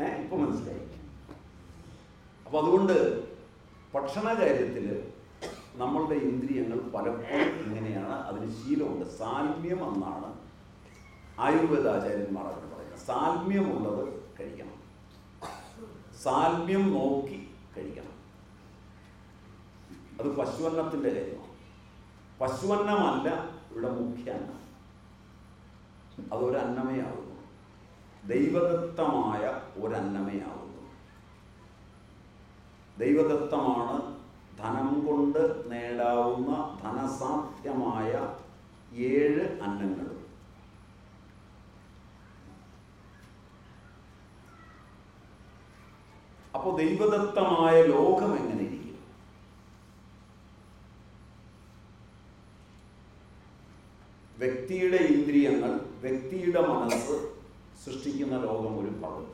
ഏ ഇപ്പൊ മനസ്സിലായി. അപ്പൊ അതുകൊണ്ട് ഭക്ഷണ കാര്യത്തിൽ നമ്മളുടെ ഇന്ദ്രിയങ്ങൾ പലപ്പോഴും ഇങ്ങനെയാണ്. അതിന് ശീലമുണ്ട്. സാൽമ്യം എന്നാണ് ആയുർവേദ ആചാര്യന്മാർ അവർ പറയുന്നത്. സാൽമ്യമുള്ളത് കഴിക്കണം. സാൽമ്യം നോക്കി കഴിക്കണം. അത് പശുവന്നത്തിന്റെ കാര്യമാണ്. പശുവന്നമല്ല ഇവിടെ മുഖ്യ അന്നം അതൊരന്നമയാകുന്നു ദൈവദത്തമായ ഒരന്നമേ ആകുന്നു ദൈവദത്തമാണ് ധനം കൊണ്ട് നേടാവുന്ന ധനസാധ്യമായ ഏഴ് അന്നങ്ങൾ. അപ്പോൾ ദൈവദത്തമായ ലോകം എങ്ങനെ ഇരിക്കും? വ്യക്തിയുടെ ഇന്ദ്രിയങ്ങൾ വ്യക്തിയുടെ മനസ്സ് സൃഷ്ടിക്കുന്ന ലോകം ഒരു ഭാഗം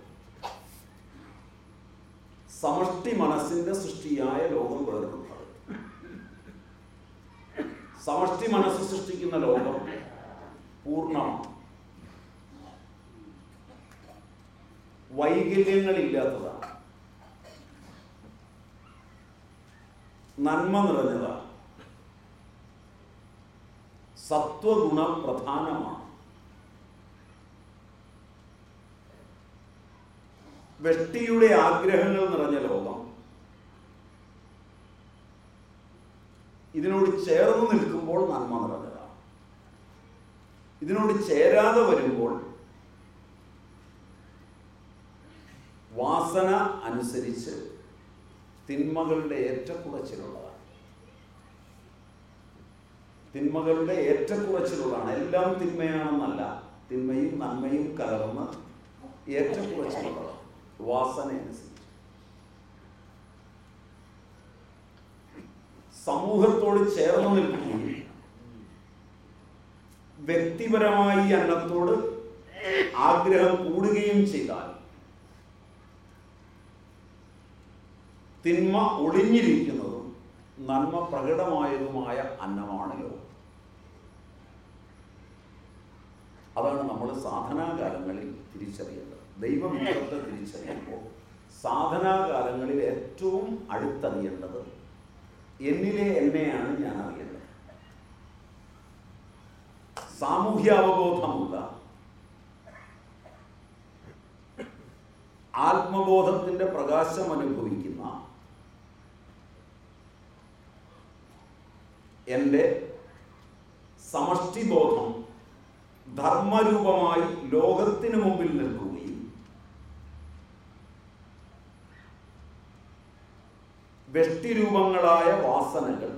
സമഷ്ടി മനസ്സിന്റെ സൃഷ്ടിയായ ലോകം വേറൊരു സമഷ്ടി മനസ്സ് സൃഷ്ടിക്കുന്ന ലോകം പൂർണമാണ് വൈകല്യങ്ങളില്ലാത്തതാണ്. നന്മ നിറഞ്ഞതാണ്. സത്വഗുണം പ്രധാനമാണ് വ്യക്തിയുടെ ആഗ്രഹങ്ങൾ നിറഞ്ഞ ലോകം. ഇതിനോട് ചേർന്ന് നിൽക്കുമ്പോൾ നന്മ നിറഞ്ഞതാണ്. ഇതിനോട് ചേരാതെ വരുമ്പോൾ വാസന അനുസരിച്ച് തിന്മകളുടെ ഏറ്റക്കുറച്ചിലുള്ളതാണ്. തിന്മകളുടെ ഏറ്റക്കുറച്ചിലുള്ളതാണ്. എല്ലാം തിന്മയാണെന്നല്ല തിന്മയും നന്മയും കലർന്ന് ഏറ്റക്കുറച്ചിലുള്ളതാണ്. വാസന അനുസരിച്ച് സമൂഹത്തോട് ചേർന്ന് നിൽക്കുകയും വ്യക്തിപരമായി അന്നത്തോട് ആഗ്രഹം കൂടുകയും ചെയ്താൽ തിന്മ ഒളിഞ്ഞിരിക്കുന്നതും നന്മ പ്രകടമായതുമായ അന്നമാണല്ലോ അതാണ് നമ്മൾ സാധനാകാലങ്ങളിൽ തിരിച്ചറിയേണ്ടത്. ദൈവമിത്രത്തെ തിരിച്ചറിയുമ്പോൾ സാധനാകാലങ്ങളിൽ ഏറ്റവും അടുത്തറിയേണ്ടത് എന്നിലെ എന്നെയാണ് ഞാൻ അറിയേണ്ടത് സാമൂഹ്യാവബോധമുള്ള ആത്മബോധത്തിന്റെ പ്രകാശം അനുഭവിക്കുന്ന എന്റെ സമഷ്ടിബോധം ധർമ്മരൂപമായി ലോകത്തിന് മുമ്പിൽ നിൽക്കുകയും വ്യഷ്ടിരൂപങ്ങളായ വാസനകൾ.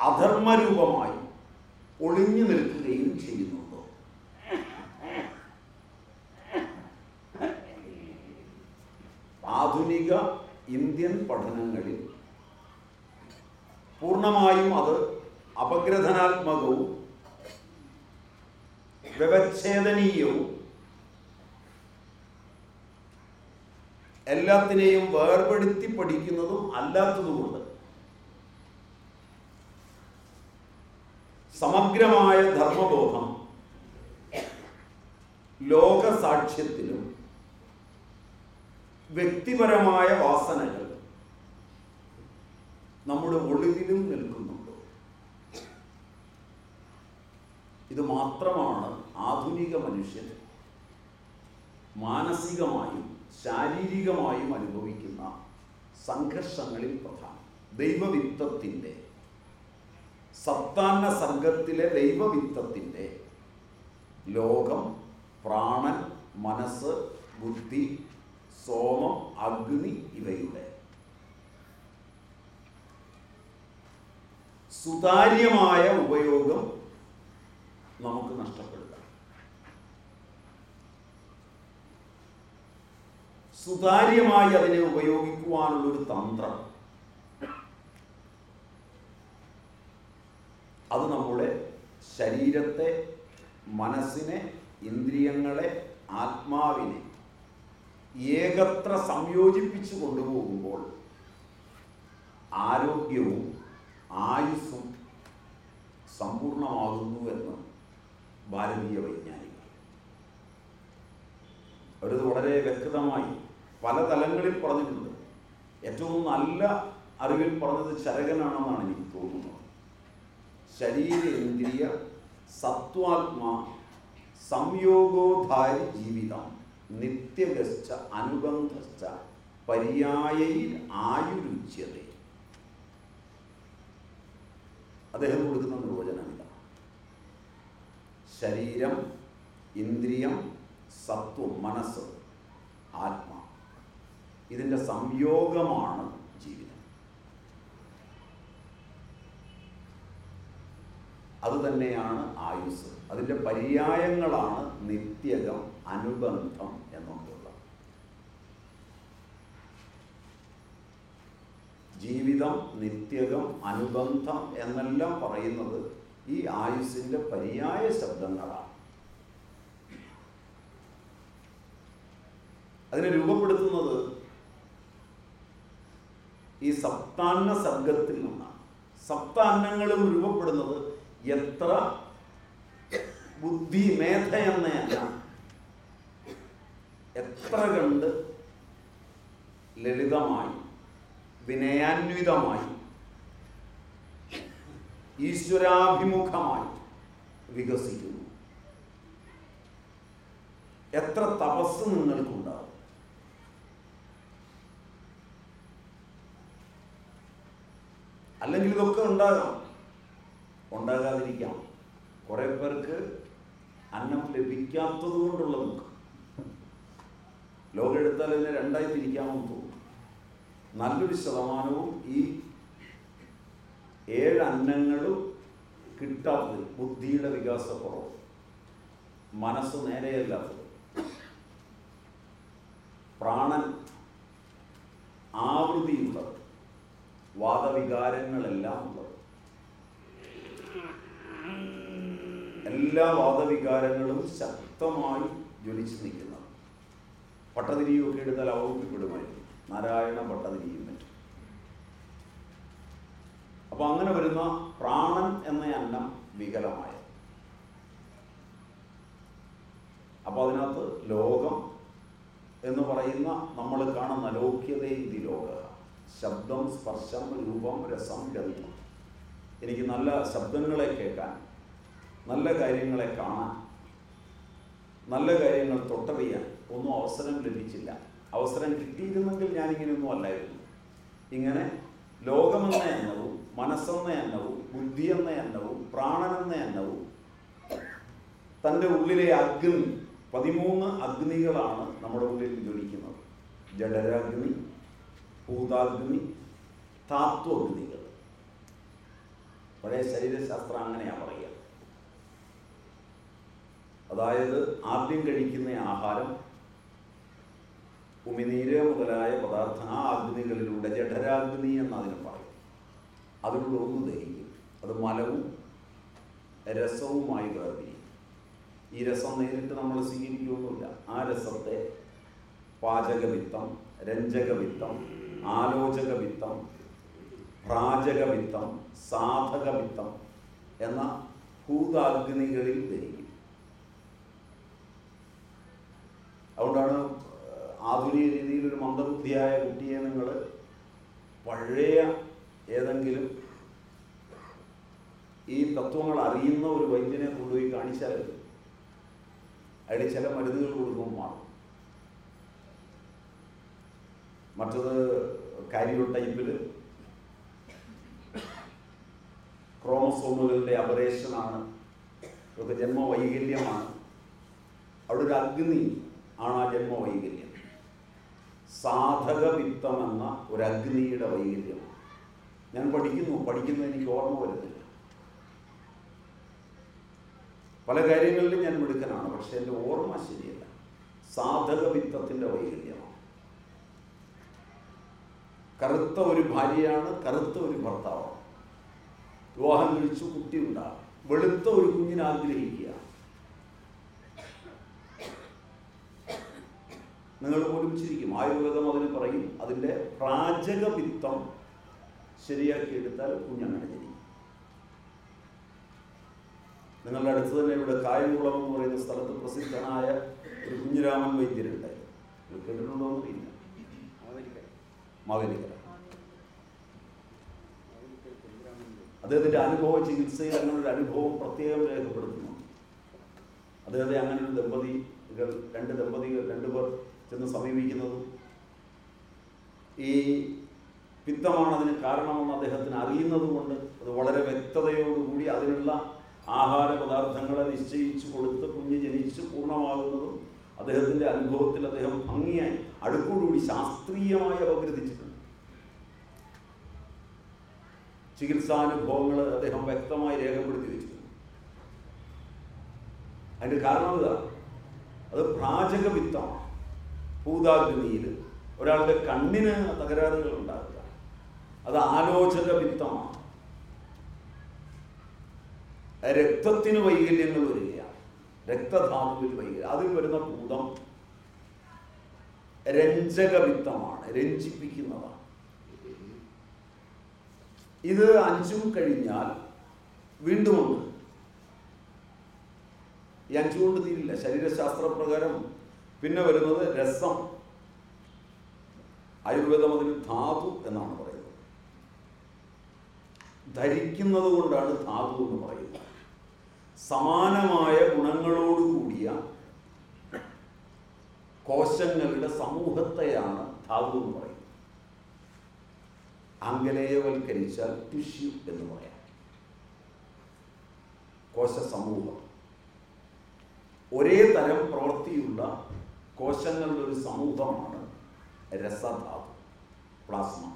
അധർമ്മരൂപമായി ഒളിഞ്ഞു നിൽക്കുകയും ചെയ്യുന്നുണ്ടോ? ആധുനിക ഇന്ത്യൻ പഠനങ്ങളിൽ പൂർണമായും അത് അപഗ്രഥനാത്മകവും വ്യവച്ഛേദനീയവും എല്ലാത്തിനെയും വേർപെടുത്തി പഠിക്കുന്നതും അല്ലാത്തതുമുണ്ട്. സമഗ്രമായ ധർമ്മബോധം ലോകസാക്ഷ്യത്തിലും വ്യക്തിപരമായ വാസനകൾ നമ്മുടെ ഒളിവിലും നിൽക്കുന്നുണ്ട്. ഇത് മാത്രമാണ് ആധുനിക മനുഷ്യൻ മാനസികമായും ശാരീരികമായും അനുഭവിക്കുന്ന സംഘർഷങ്ങളിൽ പ്രധാനം. ദൈവവിത്തത്തിന്റെ സപ്താന്ന സംഘത്തിലെ ദൈവവിത്തത്തിന്റെ ലോകം പ്രാണൻ മനസ്സ് ബുദ്ധി സോമം അഗ്നി ഇവയുടെ. സുതാര്യമായ ഉപയോഗം നമുക്ക് നഷ്ടപ്പെടുത്താം സുതാര്യമായി അതിനെ ഉപയോഗിക്കുവാനുള്ളൊരു തന്ത്രം. അത് നമ്മുടെ ശരീരത്തെ മനസ്സിനെ ഇന്ദ്രിയങ്ങളെ ആത്മാവിനെ ഏകത്ര സംയോജിപ്പിച്ചു കൊണ്ടുപോകുമ്പോൾ ആരോഗ്യവും ആയുസ്സും സമ്പൂർണമാകുന്നുവെന്ന് ഭാരതീയ വൈജ്ഞാനികൾ അവരത് വളരെ വ്യക്തമായി പല തലങ്ങളിൽ പറഞ്ഞിട്ടുണ്ട്. ഏറ്റവും നല്ല അറിവിൽ പറഞ്ഞത് ചരകനാണെന്നാണ് എനിക്ക് തോന്നുന്നത്. ശരീരേന്ദ്രിയ സത്വാത്മാ സംയോഗോധാരി ജീവിതം നിത്യഗശ്ച അനുബന്ധശ്ച പര്യായയിൽ ആയുരുച്യത അദ്ദേഹം കൊടുക്കുന്ന നിർവചനം ശരീരം ഇന്ദ്രിയം സത്വം മനസ്സ് ആത്മാ. ഇതിന്റെ സംയോഗമാണ് ജീവിതം. അതുതന്നെയാണ് ആയുസ്. അതിന്റെ പര്യായങ്ങളാണ് നിത്യകം അനുബന്ധം എന്നൊക്കെയുള്ള. ജീവിതം നിത്യകം അനുബന്ധം എന്നെല്ലാം പറയുന്നത് ഈ ആയുസിന്റെ പര്യായ ശബ്ദങ്ങളാണ്. അതിനെ രൂപപ്പെടുത്തുന്നത് ഈ സപ്താന്ന സർഗത്തിൽ നിന്നാണ്. സപ്താന്നങ്ങളും രൂപപ്പെടുന്നത് എത്ര ബുദ്ധി മേധ എന്നല്ല എത്ര കണ്ട് ലളിതമായി വിനയാന്വിതമായി ഈശ്വരാഭിമുഖമായി വികസിക്കുന്നു. എത്ര തപസ് നിങ്ങൾക്കുണ്ടാവും. അല്ലെങ്കിൽ ഇതൊക്കെ ഉണ്ടാകാം. ഉണ്ടാകാതിരിക്കാം. കുറെ പേർക്ക് അന്നം ലഭിക്കാത്തത് കൊണ്ടുള്ള ദുഃഖം ലോകം എടുത്താൽ ഇതിനെ രണ്ടായി തിരിക്കാമെന്ന് തോന്നും നല്ലൊരു ശതമാനവും ഈ ഏഴ് അന്നങ്ങളും കിട്ടാത്തത് ബുദ്ധിയുടെ വികാസക്കുറവ്. മനസ്സ് നേരെയല്ലാത്തത് പ്രാണൻ ആവൃതിയുള്ളത് വാദവികാരങ്ങളെല്ലാം ഉള്ളത്. എല്ലാ വാദവികാരങ്ങളും ശക്തമായി ജ്വലിച്ചു നിൽക്കുന്നത് പട്ടതിരിയൊക്കെ എടുത്താൽ അവകുപ്പിക്കപ്പെടുമായിരുന്നു നാരായണ പട്ടതിരിയും മറ്റും. അപ്പൊ അങ്ങനെ വരുന്ന പ്രാണൻ എന്ന അന്നം വികലമായ അപ്പൊ അതിനകത്ത് ലോകം എന്ന് പറയുന്ന നമ്മൾ കാണുന്ന ലോക്യതേതി ലോക ശബ്ദം സ്പർശം രൂപം രസം ഗന്ധം. എനിക്ക് നല്ല ശബ്ദങ്ങളെ കേൾക്കാൻ നല്ല കാര്യങ്ങളെ കാണാൻ നല്ല കാര്യങ്ങൾ തൊട്ടറിയാൻ ഒന്നും അവസരം ലഭിച്ചില്ല. അവസരം കിട്ടിയിരുന്നെങ്കിൽ ഞാനിങ്ങനെയൊന്നും അല്ലായിരുന്നു. ഇങ്ങനെ ലോകമെന്ന എണ്ണവും മനസ്സെന്ന എണ്ണവും ബുദ്ധി എന്ന എണ്ണവും പ്രാണനെന്ന എണ്ണവും തന്റെ ഉള്ളിലെ അഗ്നി പതിമൂന്ന് അഗ്നികളാണ് നമ്മുടെ ഉള്ളിൽ ജ്വലിക്കുന്നത് ജഡരാഗ്നി ഭൂതാഗ്നി താത്വഗ്നികൾ. പഴയ ശരീരശാസ്ത്രം അങ്ങനെയാണ് പറയുക. അതായത് ആദ്യം കഴിക്കുന്ന ആഹാരം ഉമിനീര് മുതലായ പദാർത്ഥം ആ അഗ്നികളിലൂടെ ജഠരാഗ്നി അതിന് പറയും. അതിലൂടെ ഒന്ന് ദഹിക്കും. അത് മലവും രസവുമായി വേർതിരിക്കും ഈ രസം നേരിട്ട് നമ്മൾ സ്വീകരിക്കുകയൊന്നുമില്ല ആ രസത്തെ പാചകവിത്തം രഞ്ജകവിത്തം ആലോചകവിത്തം സാധക വിത്തം എന്ന ഭൂതാഗ്നികളിൽ ധരിക്കും അതുകൊണ്ടാണ് ആധുനിക രീതിയിൽ ഒരു മന്ദബുദ്ധിയായ കുട്ടിയെ നിങ്ങൾ പഴയ ഏതെങ്കിലും ഈ തത്വങ്ങൾ അറിയുന്ന ഒരു വൈദ്യനെ കൊണ്ടുപോയി കാണിച്ചാൽ അതിൽ ചില മരുന്നുകൾ കൊടുക്കുമ്പോൾ മാറും. മറ്റത് കാരിയോ ടൈപ്പിൽ ക്രോമസോമുകളുടെ അപരേഷനാണ്. ഇതൊക്കെ ജന്മവൈകല്യമാണ്. അവിടെ ഒരു അഗ്നി ആണ് ആ ജന്മവൈകല്യം. സാധകവിത്തം എന്ന ഒരു അഗ്നിയുടെ വൈകല്യം. ഞാൻ പഠിക്കുന്നു പഠിക്കുന്നത് എനിക്ക് ഓർമ്മ വരുന്നില്ല. പല കാര്യങ്ങളിലും ഞാൻ മിടുക്കനാണ് പക്ഷെ എന്റെ ഓർമ്മ ശരിയല്ല. സാധകവിത്തത്തിന്റെ വൈകല്യമാണ്. കറുത്ത ഒരു ഭാര്യയാണ് കറുത്ത ഒരു ഭർത്താവാണ് വിവാഹം കഴിച്ചു കുട്ടി ഉണ്ടാകും. വെളുത്ത ഒരു കുഞ്ഞിനെ ആഗ്രഹിക്കുക. നിങ്ങൾ പോലും ചിരിക്കും. ആയുർവേദം അതിന് പറയും അതിന്റെ പ്രാജകപിത്തം ശരിയാക്കി എടുത്താൽ കുഞ്ഞങ്ങനെ ജനിക്കും. നിങ്ങളുടെ അടുത്ത് തന്നെ ഇവിടെ കായംകുളം എന്ന് പറയുന്ന സ്ഥലത്ത് പ്രസിദ്ധനായ ഒരു കുഞ്ഞിരാമൻ വൈദ്യരുണ്ട്. കേട്ടിട്ടുണ്ടോ എന്നറിയില്ല മാവേലിക്കര. അദ്ദേഹത്തിന്റെ അനുഭവ ചികിത്സയിൽ അങ്ങനെ ഒരു അനുഭവം പ്രത്യേകം രേഖപ്പെടുത്തുന്നു. അദ്ദേഹത്തെ അങ്ങനെ ഒരു ദമ്പതികൾ രണ്ട് ദമ്പതികൾ രണ്ടുപേർ ചെന്ന് സമീപിക്കുന്നതും ഈ പിത്തമാണ് അതിന് കാരണമെന്ന് അദ്ദേഹത്തിന് അറിയുന്നത് കൊണ്ട് അത് വളരെ വ്യക്തതയോടുകൂടി അതിനുള്ള ആഹാര പദാർത്ഥങ്ങളെ നിശ്ചയിച്ചു കൊടുത്ത് കുഞ്ഞ് ജനിച്ച് പൂർണമാകുന്നതും അദ്ദേഹത്തിന്റെ അനുഭവത്തിൽ അദ്ദേഹം ഭംഗിയായി അടുക്കോടുകൂടി ശാസ്ത്രീയമായി അപഗ്രഥിച്ചിട്ടുണ്ട് ചികിത്സാനുഭവങ്ങൾ അദ്ദേഹം വ്യക്തമായി രേഖപ്പെടുത്തി വെച്ചിട്ടുണ്ട്. അതിന്റെ കാരണം ഇതാണ് അത് പ്രാചകവിത്തമാണ് ഭൂതാഗ്നിയിൽ ഒരാളുടെ കണ്ണിന് തകരാറുകൾ ഉണ്ടാകുക അത് ആലോചക വിത്തമാണ് രക്തത്തിന് വൈകല്യങ്ങൾ വരികയാണ്. രക്തധാതുവിൽ വൈകല്യം അതിൽ വരുന്ന ഭൂതം രഞ്ജകവിത്തമാണ് രഞ്ജിപ്പിക്കുന്നതാണ്. ഇത് അഞ്ചും കഴിഞ്ഞാൽ വീണ്ടും ഉണ്ട്. ഈ അഞ്ചുകൊണ്ട് തീരില്ല. ശരീരശാസ്ത്ര പ്രകാരം പിന്നെ വരുന്നത് രസം. ആയുർവേദം അതിന് ധാതു എന്നാണ് പറയുന്നത്. ധരിക്കുന്നത് കൊണ്ടാണ് ധാതു എന്ന് പറയുന്നത്. സമാനമായ ഗുണങ്ങളോടുകൂടിയ കോശങ്ങളുടെ സമൂഹത്തെയാണ് ധാതു എന്ന് പറയുന്നത്. ആംഗലേയവൽക്കരിച്ചാൽ ടിഷ്യൂ എന്ന് പറയാം. കോശ സമൂഹം. ഒരേ തരം പ്രവൃത്തിയുള്ള കോശങ്ങളുടെ ഒരു സമൂഹമാണ് രസധാതു പ്ലാസ്മ.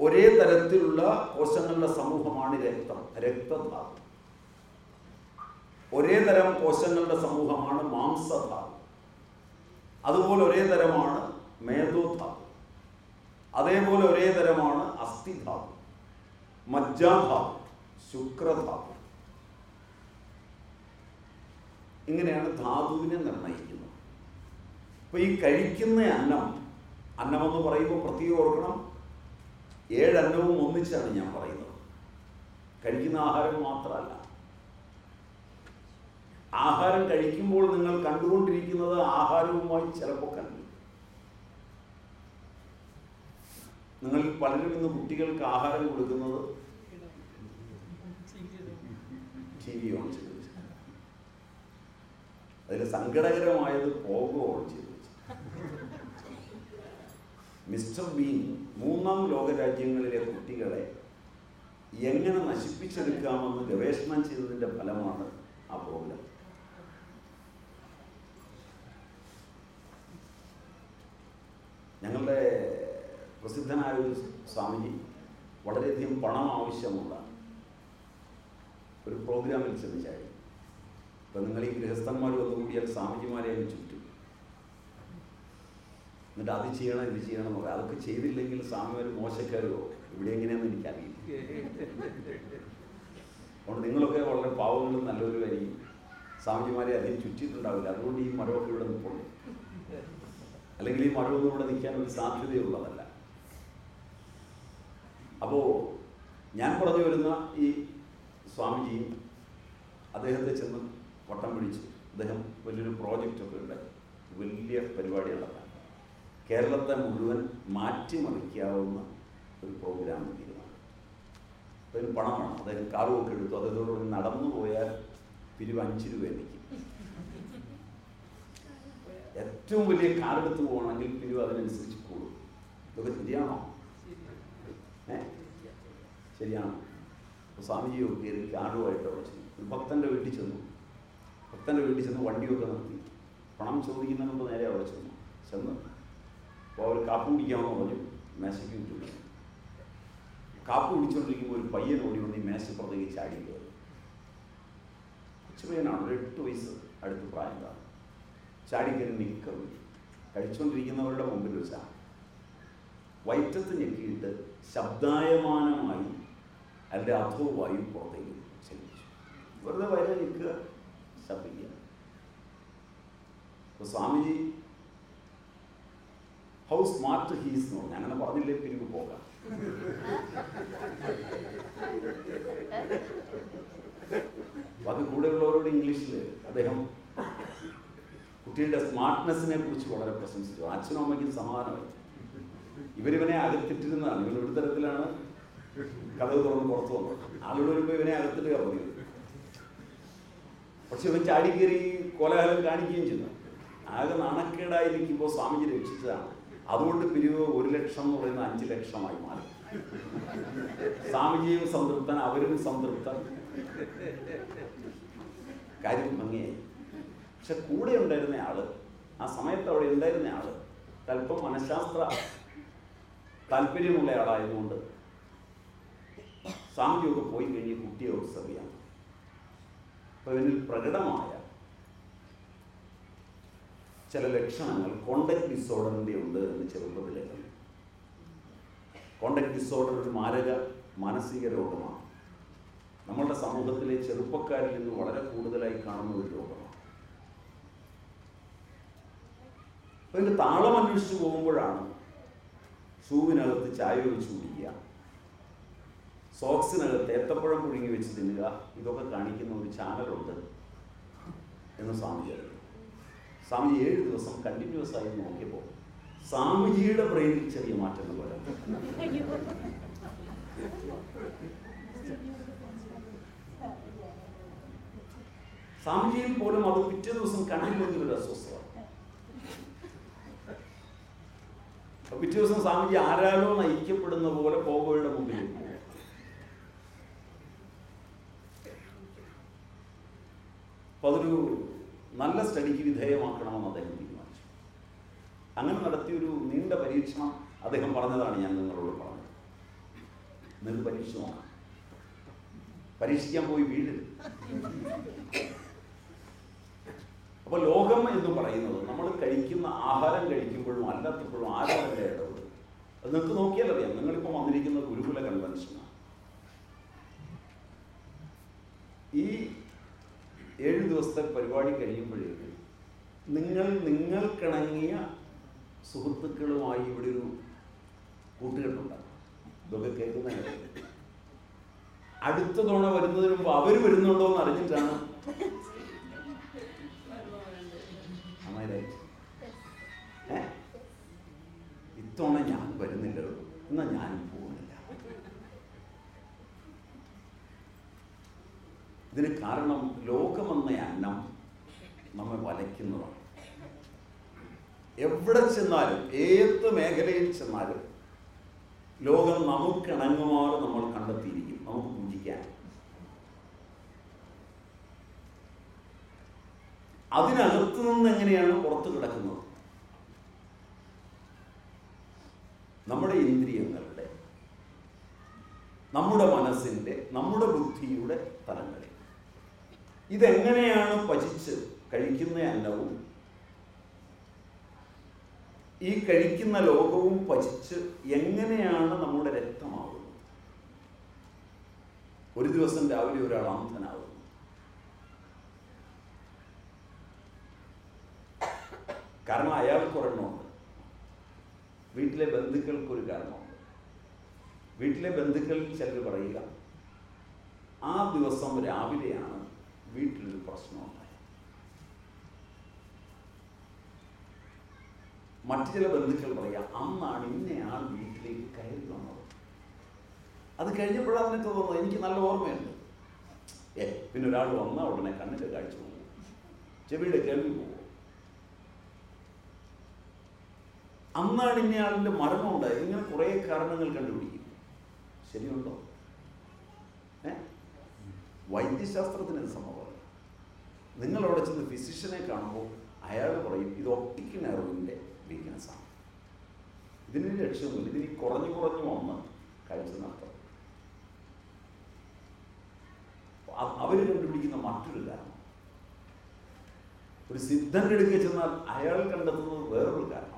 ഒരേ തരത്തിലുള്ള കോശങ്ങളുടെ സമൂഹമാണ് രക്തം രക്തധാതു. ഒരേ തരം കോശങ്ങളുടെ സമൂഹമാണ് മാംസധാതു അതുപോലെ ഒരേ തരമാണ് മേധോധാതു അതേപോലെ ഒരേ തരമാണ് അസ്ഥിധാതു മജ്ജാധാതു ശുക്രധാതു ഇങ്ങനെയാണ് ധാതുവിനെ നിർണയിക്കുന്നത് അപ്പൊ ഈ കഴിക്കുന്ന അന്നം അന്നമെന്ന് പറയുമ്പോൾ പ്രത്യേകം ഓർക്കണം ഏഴന്നവും ഒന്നിച്ചാണ് ഞാൻ പറയുന്നത്. കഴിക്കുന്ന ആഹാരം മാത്രമല്ല. ആഹാരം കഴിക്കുമ്പോൾ നിങ്ങൾ കണ്ടുകൊണ്ടിരിക്കുന്നത് ആഹാരവുമായി ചിലപ്പോൾ കണ്ടു നിങ്ങൾ പലരും ഇന്ന് കുട്ടികൾക്ക് ആഹാരം കൊടുക്കുന്നത്? ടി വി ഓൺ ചെയ്ത്. അതിൽ സങ്കടകരമായത് പോകോ ഓൺ മിസ്റ്റർ ബീൻ മൂന്നാം ലോക രാജ്യങ്ങളിലെ കുട്ടികളെ എങ്ങനെ നശിപ്പിച്ചെടുക്കാമെന്ന് ഗവേഷണം ചെയ്തതിന്റെ ഫലമാണ് ആ പ്രോഗ്രാം. ഞങ്ങളുടെ പ്രസിദ്ധനായ ഒരു സ്വാമിജി വളരെയധികം പണം ആവശ്യമുള്ള ഒരു പ്രോഗ്രാമിൽ ശ്രമിച്ചായി ഇപ്പം നിങ്ങൾ ഈ ഗൃഹസ്ഥന്മാർ വന്നുകൂടിയാൽ സ്വാമിജിമാരെ ചുറ്റും. എന്നിട്ട് അത് ചെയ്യണം ഇത് ചെയ്യണം എന്ന് പറയാം. അതൊക്കെ ചെയ്തില്ലെങ്കിൽ സ്വാമി ഒരു മോശക്കാരോ? ഇവിടെ എങ്ങനെയാണെന്ന് എനിക്കറിയില്ല. അതുകൊണ്ട് നിങ്ങളൊക്കെ വളരെ പാവങ്ങളും നല്ലവരുമായിരിക്കും. സ്വാമിജിമാരെ അതിന് ചുറ്റിയിട്ടുണ്ടാവില്ല. അതുകൊണ്ട് ഈ മരമൊക്കെ ഇവിടെ നിൽപ്പുള്ളൂ അല്ലെങ്കിൽ ഈ മരമൊന്നും ഇവിടെ നിൽക്കാൻ ഒരു സാധ്യതയുള്ളതല്ല. അപ്പോൾ ഞാൻ പറഞ്ഞു വരുന്ന ഈ സ്വാമിജിയും അദ്ദേഹത്തെ ചെന്ന് വട്ടം പിടിച്ചു. അദ്ദേഹം വലിയൊരു പ്രോജക്റ്റൊക്കെ ഉണ്ടായി വലിയ പരിപാടി കേരളത്തെ മുഴുവൻ മാറ്റിമറിക്കാവുന്ന ഒരു പ്രോഗ്രാം തീരുമാനം അതിന് പണം അദ്ദേഹം കാറുമൊക്കെ എടുത്തു. അദ്ദേഹത്തോട് നടന്നു പോയാൽ പിരിവ് അഞ്ച് രൂപ എനിക്ക്. ഏറ്റവും വലിയ കാറെടുത്ത് പോകണമെങ്കിൽ പിരിവ് അതിനനുസരിച്ച് കൂടും. ഇതൊക്കെ ശരിയാണോ? ഏ? ശരിയാണോ. അപ്പോൾ സ്വാമിജിയോ കയറി കാറുമായിട്ട് അവിടെ ഒരു ഭക്തന്റെ വീട്ടിൽ ചെന്നു. ഭക്തന്റെ വീട്ടിൽ ചെന്ന് വണ്ടിയൊക്കെ നിർത്തി. പണം ചോദിക്കുന്നതുകൊണ്ട് നേരെ അവിടെ ചെന്നു. ചെന്ന് അപ്പോൾ അവർ കാപ്പി കുടിക്കാമെന്ന് പറഞ്ഞു. മേശയ്ക്ക് വിട്ടു കാപ്പ് കുടിച്ചുകൊണ്ടിരിക്കുമ്പോൾ ഒരു പയ്യൻ ഓടി വന്ന് ഈ മേശപ്പുറത്തേക്ക് ചാടി കയറി കൊച്ചു പയ്യനാണ് ഒരു എട്ട് വയസ്സ് അടുത്ത് പ്രായം കാണും ചാടിക്കറി നിൽക്കും കഴിച്ചുകൊണ്ടിരിക്കുന്നവരുടെ മുമ്പിൽ വെച്ചാണ് വയറ്റത്ത് ഞെക്കിയിട്ട് ശബ്ദായമാനമായി അതിന്റെ അധോ പുറത്തേക്ക് ചലിച്ചു വെറുതെ വയറ് നിൽക്കുക ശബ്ദിക്കുക. അപ്പോൾ സ്വാമിജി ഹൗ സ്മാർട്ട് ഹീസ് എന്ന് പറഞ്ഞു. അങ്ങനെ പറഞ്ഞില്ലേ പിരിവ് പോകാം. ബാക്കി കൂടെയുള്ളവരോട് ഇംഗ്ലീഷിൽ അദ്ദേഹം കുട്ടിയുടെ സ്മാർട്ട്നെസ്സിനെ കുറിച്ച് വളരെ പ്രശംസിച്ചു. അച്ഛനും അമ്മയ്ക്കും സമാധാനമായി ഇവരിവനെ അകത്തിട്ടിരുന്നതാണ്. ഇവൻ ഒരു തരത്തിലാണ് കഥ തുറന്ന് പുറത്തു വന്നത്. ആളുകൾ വരുമ്പോൾ ഇവനെ അകത്തിട്ട് പറഞ്ഞു പക്ഷെ ഇവൻ ചാടിക്കേറി കോലാഹലം കാണിക്കുകയും ചെയ്തു. ആകെ നാണക്കേടായിരിക്കുമ്പോൾ സ്വാമിജി രക്ഷിച്ചതാണ്. അതുകൊണ്ട് പിരിവ് ഒരു ലക്ഷം എന്ന് പറയുന്ന അഞ്ച് ലക്ഷമായി മാറി. സ്വാമിജിയും സംതൃപ്തൻ അവരും സംതൃപ്തൻ. കാര്യം ഭംഗിയായി. പക്ഷെ കൂടെ ഉണ്ടായിരുന്ന ആൾ ആ സമയത്ത് അവിടെ ഉണ്ടായിരുന്ന ആൾ അല്പം മനഃശാസ്ത്ര താല്പര്യമുള്ള ആളായതുകൊണ്ട് സ്വാമിജിയൊക്കെ പോയി കഴിഞ്ഞ് കുട്ടിയെ ഒബ്സർവ് ചെയ്യാം. അപ്പൊ ഇവനിൽ പ്രകടമായ ചില ലക്ഷണങ്ങൾ കോണ്ടക്ട് ഡിസോർഡറിന്റെ ഉണ്ട് എന്ന് ചെറുപ്പത്തിലേക്ക് കോണ്ടക്ട് ഡിസോർഡർ ഒരു മാരക മാനസിക രോഗമാണ്. നമ്മളുടെ സമൂഹത്തിലെ ചെറുപ്പക്കാരിൽ നിന്ന് വളരെ കൂടുതലായി കാണുന്ന ഒരു രോഗമാണ്. ഇതിന്റെ താളം അന്വേഷിച്ച് പോകുമ്പോഴാണ് ഷൂവിനകത്ത് ചായ ഒഴിച്ച് കുടിക്കുക. സോക്സിനകത്ത് ഏത്തപ്പഴം പുഴുങ്ങി വെച്ച് തിന്നുക. ഇതൊക്കെ കാണിക്കുന്ന ഒരു ചാനലുണ്ട് എന്ന് സ്വാമിജി അറിയാം സ്വാമിജി ഏഴ് ദിവസം കണ്ടിന്യൂസ് ആയി നോക്കിയപ്പോൾ സ്വാമിജിയുടെ ബ്രെയിനിൽ ചെറിയ മാറ്റങ്ങൾ വരാം. സ്വാമിജിയിൽ പോലും അത് പിറ്റേ ദിവസം കണ്ടില്ലെങ്കിൽ ഒരു അസ്വസ്ഥത അപ്പൊ പിറ്റേ ദിവസം സ്വാമിജി ആരാലോ നയിക്കപ്പെടുന്ന പോലെ പോകോയുടെ മുമ്പിൽ. അതൊരു നല്ല സ്റ്റഡിക്ക് വിധേയമാക്കണമെന്ന് അദ്ദേഹം തീരുമാനിച്ചു. അങ്ങനെ നടത്തിയൊരു നീണ്ട പരീക്ഷണം അദ്ദേഹം പറഞ്ഞതാണ് ഞാൻ നിങ്ങളോട് പറഞ്ഞത്. നിങ്ങൾക്ക് പരീക്ഷ നോക്കാം പരീക്ഷിക്കാൻ പോയി വീഴരുത് അപ്പോൾ ലോകം എന്ന് പറയുന്നത് നമ്മൾ കഴിക്കുന്ന ആഹാരം കഴിക്കുമ്പോഴും അല്ലാത്തപ്പോഴും ആരാധന ഇടപെടും. അത് നിങ്ങൾക്ക് നോക്കിയാൽ അറിയാം. നിങ്ങളിപ്പോൾ വന്നിരിക്കുന്ന ഗുരുകുല കൺവെൻഷനാണ് ഈ ഏഴ് ദിവസത്തെ പരിപാടി കഴിയുമ്പോഴേക്ക് നിങ്ങൾ നിങ്ങൾക്കിണങ്ങിയ സുഹൃത്തുക്കളുമായി ഇവിടെ ഒരു കൂട്ടുകെട്ടുണ്ടാകും ഇതൊക്കെ കേൾക്കുന്ന അടുത്ത തവണ വരുന്നതിന് മുമ്പ് അവർ വരുന്നുണ്ടോ എന്ന് അറിഞ്ഞിട്ടാണ് Right? ഏ? ഇത്തവണ ഞാൻ വരുന്നില്ലല്ലോ എന്നാ ഞാനും പോകുന്നില്ല. ഇതിന് കാരണം ലോകമെന്ന അന്നം നമ്മെ വലയ്ക്കുന്നതാണ്. എവിടെ ചെന്നാലും ഏത് മേഖലയിൽ ചെന്നാലും ലോകം നമുക്കിണങ്ങുമാറ് നമ്മൾ കണ്ടെത്തിയിരിക്കും. നമുക്ക് പൂജിക്കാൻ അതിനകത്ത് നിന്ന് എങ്ങനെയാണ് പുറത്തു കിടക്കുന്നത്? നമ്മുടെ ഇന്ദ്രിയങ്ങളുടെ നമ്മുടെ മനസ്സിന്റെ നമ്മുടെ ബുദ്ധിയുടെ തലങ്ങളിൽ. ഇതെങ്ങനെയാണ് പചിച്ച് കഴിക്കുന്ന അന്നവും? ഈ കഴിക്കുന്ന ലോകവും പചിച്ച് എങ്ങനെയാണ് നമ്മുടെ രക്തമാകുന്നത്? ഒരു ദിവസം രാവിലെ ഒരാൾ അന്ധനാകുന്നു. കാരണം അയാൾക്ക് ഒരെണ്ണമുണ്ട്. വീട്ടിലെ ബന്ധുക്കൾക്കൊരു കാരണമുണ്ട് വീട്ടിലെ ബന്ധുക്കളിൽ ചിലർ പറയുക ആ ദിവസം രാവിലെയാണ് വീട്ടിലൊരു പ്രശ്നമുണ്ടായത്. മറ്റു ചില ബന്ധുക്കൾ പറയുക അന്നാണ് ഇന്നയാൾ വീട്ടിലേക്ക് കയറി വന്നത്. അത് കഴിഞ്ഞപ്പോഴാണ് അതിനെ തോന്നുന്നത് എനിക്ക് നല്ല ഓർമ്മയുണ്ട്. ഏ പിന്നെ ഒരാൾ വന്നാൽ ഉടനെ കണ്ണിന്റെ കാഴ്ച പോകും ചെവിയുടെ കേൾവി പോകും അന്നാണ് ഇന്നയാളിന്റെ മരണം ഉണ്ടായത്. ഇങ്ങനെ കുറേ കാരണങ്ങൾ കണ്ടുപിടിക്കും. ശരിയുണ്ടോ? ഏ? വൈദ്യശാസ്ത്രത്തിന് എന്ത് സംഭവമല്ല നിങ്ങൾ അവിടെ ചെന്ന് ഫിസിഷ്യനെ കാണുമ്പോൾ അയാൾ പറയും ഇത് ഒപ്റ്റിക് നെർവിന്റെ വീക്ക്നെസ്സാണ് ഇതിന് ലക്ഷ്യമൊന്നുമില്ല ഇതിന് കുറഞ്ഞു കുറഞ്ഞു വന്ന് കഴിച്ചു നടത്തും അവർ കണ്ടുപിടിക്കുന്ന മറ്റൊരു കാരണം. ഒരു സിദ്ധന്റെ അടുക്കൽ ചെന്നാൽ അയാൾ കണ്ടെത്തുന്നത് വേറൊരു കാരണമാണ്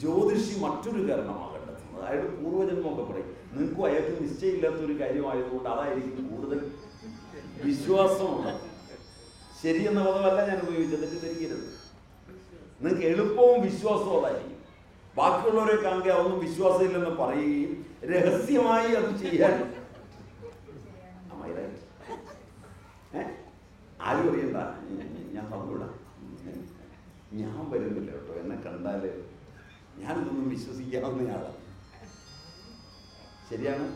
ജ്യോതിഷി മറ്റൊരു കാരണമാകേണ്ടത് അതായത് പൂർവജന്മൊക്കെ പറയും. നിങ്ങൾക്കും അയാൾക്ക് നിശ്ചയമില്ലാത്ത ഒരു കാര്യമായതുകൊണ്ട് അതായിരിക്കും കൂടുതൽ വിശ്വാസമുള്ളത്. ശരിയെന്ന പദമല്ല ഞാൻ ഉപയോഗിച്ചത്. തെറ്റിദ്ധരിക്കരുത് നിങ്ങൾക്ക് എളുപ്പവും വിശ്വാസവും അതായിരിക്കും. ബാക്കിയുള്ളവരെ കാണുക ഒന്നും വിശ്വാസമില്ലെന്ന് പറയുകയും രഹസ്യമായി അത് ചെയ്യാൻ? ആരും അറിയണ്ട. ഞാൻ- പറഞ്ഞുകൂടാ ഞാൻ വരുന്നില്ല കേട്ടോ. എന്നെ കണ്ടാൽ ഞാനിതൊന്നും വിശ്വസിക്കാവുന്നയാളാണ് ശരിയാണ്?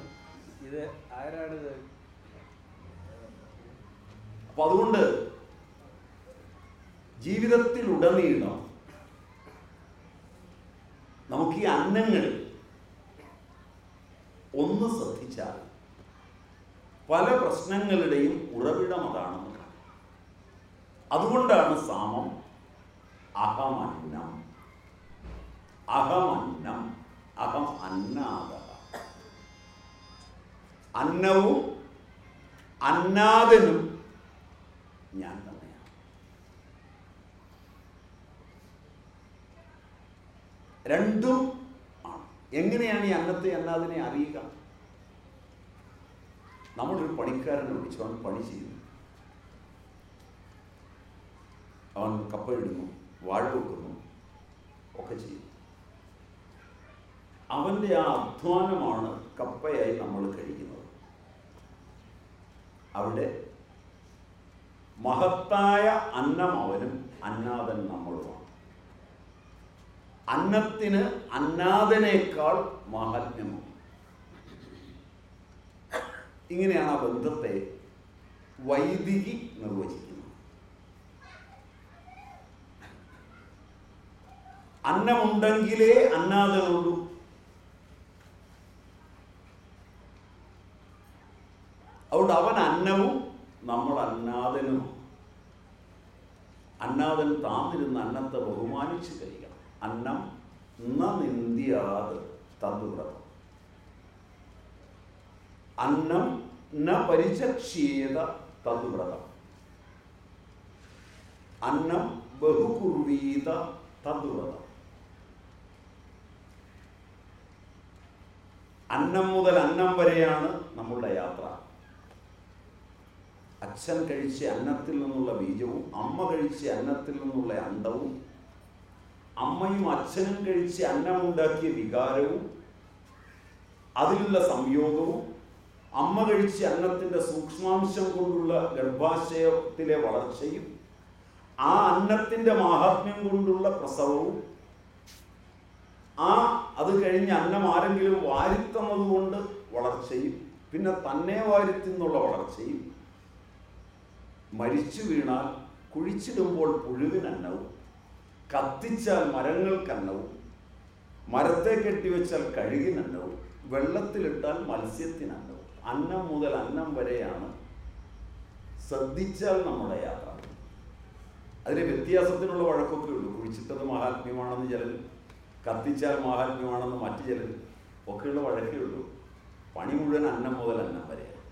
ഇത് ആരാണിത് അപ്പൊ അതുകൊണ്ട് ജീവിതത്തിലുടനീളം നമുക്ക് ഈ അന്നങ്ങൾ ഒന്ന് ശ്രദ്ധിച്ചാൽ പല പ്രശ്നങ്ങളുടെയും ഉറവിടം അതാണെന്ന് കാണാം അതുകൊണ്ടാണ് സാമം അഹമന്നം അഹമന്നം. അഹം അന്നാദ അന്നവും അന്നാദനും ഞാൻ തന്നെയാണ്. രണ്ടും ആണ്. എങ്ങനെയാണ് ഈ അന്നത്തെ അന്നാദിനെ അറിയുക? നമ്മളൊരു പണിക്കാരനെ വിളിച്ചു. അവൻ പണി ചെയ്യുന്നു. അവൻ കപ്പലിടുന്നു വാഴ വെക്കുന്നു ഒക്കെ ചെയ്യുന്നു അവന്റെ ആ അധ്വാനമാണ് കപ്പയായി നമ്മൾ കഴിക്കുന്നത്. അവിടെ മഹത്തായ അന്നം അവനും അന്നാഥൻ നമ്മളുമാണ്. അന്നത്തിന് അന്നാഥനേക്കാൾ മാഹാത്മ്യമാണ് ഇങ്ങനെയാണ് ആ ബന്ധത്തെ വൈദികി നിർവചിക്കുന്നത്. അന്നമുണ്ടെങ്കിലേ അന്നാദനുള്ളൂ അതുകൊണ്ട് അവൻ അന്നവും നമ്മൾ അന്നാഥനും. അന്നാദൻ താന്നിരുന്ന അന്നത്തെ ബഹുമാനിച്ച് കഴിക്കണം. അന്നം ന നിന്ദ്യാത് അന്നം ന പരിചക്ഷീയത തദ്വ്രതം അന്നം ബഹുകുർവീത തദ്വ്രതം അന്നം മുതൽ അന്നം വരെയാണ് നമ്മളുടെ യാത്ര. അച്ഛൻ കഴിച്ച അന്നത്തിൽ നിന്നുള്ള ബീജവും അമ്മ കഴിച്ച അന്നത്തിൽ നിന്നുള്ള അണ്ടവും അമ്മയും അച്ഛനും കഴിച്ച് അന്നമുണ്ടാക്കിയ വികാരവും അതിലുള്ള സംയോഗവും അമ്മ കഴിച്ച അന്നത്തിന്റെ സൂക്ഷ്മാംശം കൊണ്ടുള്ള ഗർഭാശയത്തിലെ വളർച്ചയും ആ അന്നത്തിന്റെ മാഹാത്മ്യം കൊണ്ടുള്ള പ്രസവവും ആ അത് കഴിഞ്ഞ് അന്നം ആരെങ്കിലും വാരിത്തന്നത് കൊണ്ട് വളർച്ചയും പിന്നെ തന്നെ വാരിത്തുന്നുള്ള വളർച്ചയും മരിച്ചു വീണാൽ കുഴിച്ചിടുമ്പോൾ പുഴുവിനന്നവും കത്തിച്ചാൽ മരങ്ങൾക്കന്നവും മരത്തെ കെട്ടിവെച്ചാൽ കഴുകിനന്നവും വെള്ളത്തിലിട്ടാൽ മത്സ്യത്തിനന്നവും അന്നം മുതൽ അന്നം വരെയാണ് ശ്രദ്ധിച്ചാൽ നമ്മുടെ യാത്ര. അതിലെ വ്യത്യാസത്തിനുള്ള വഴക്കൊക്കെ ഉള്ളൂ. കുഴിച്ചിട്ടത് മഹാത്മ്യമാണെന്ന് ചിലർ കത്തിച്ചാൽ മഹാത്മ്യമാണെന്ന് മറ്റു ചിലർ ഒക്കെയുള്ള വഴക്കേ ഉള്ളൂ. പണി മുഴുവൻ അന്നം മുതൽ അന്നം വരെയാണ്.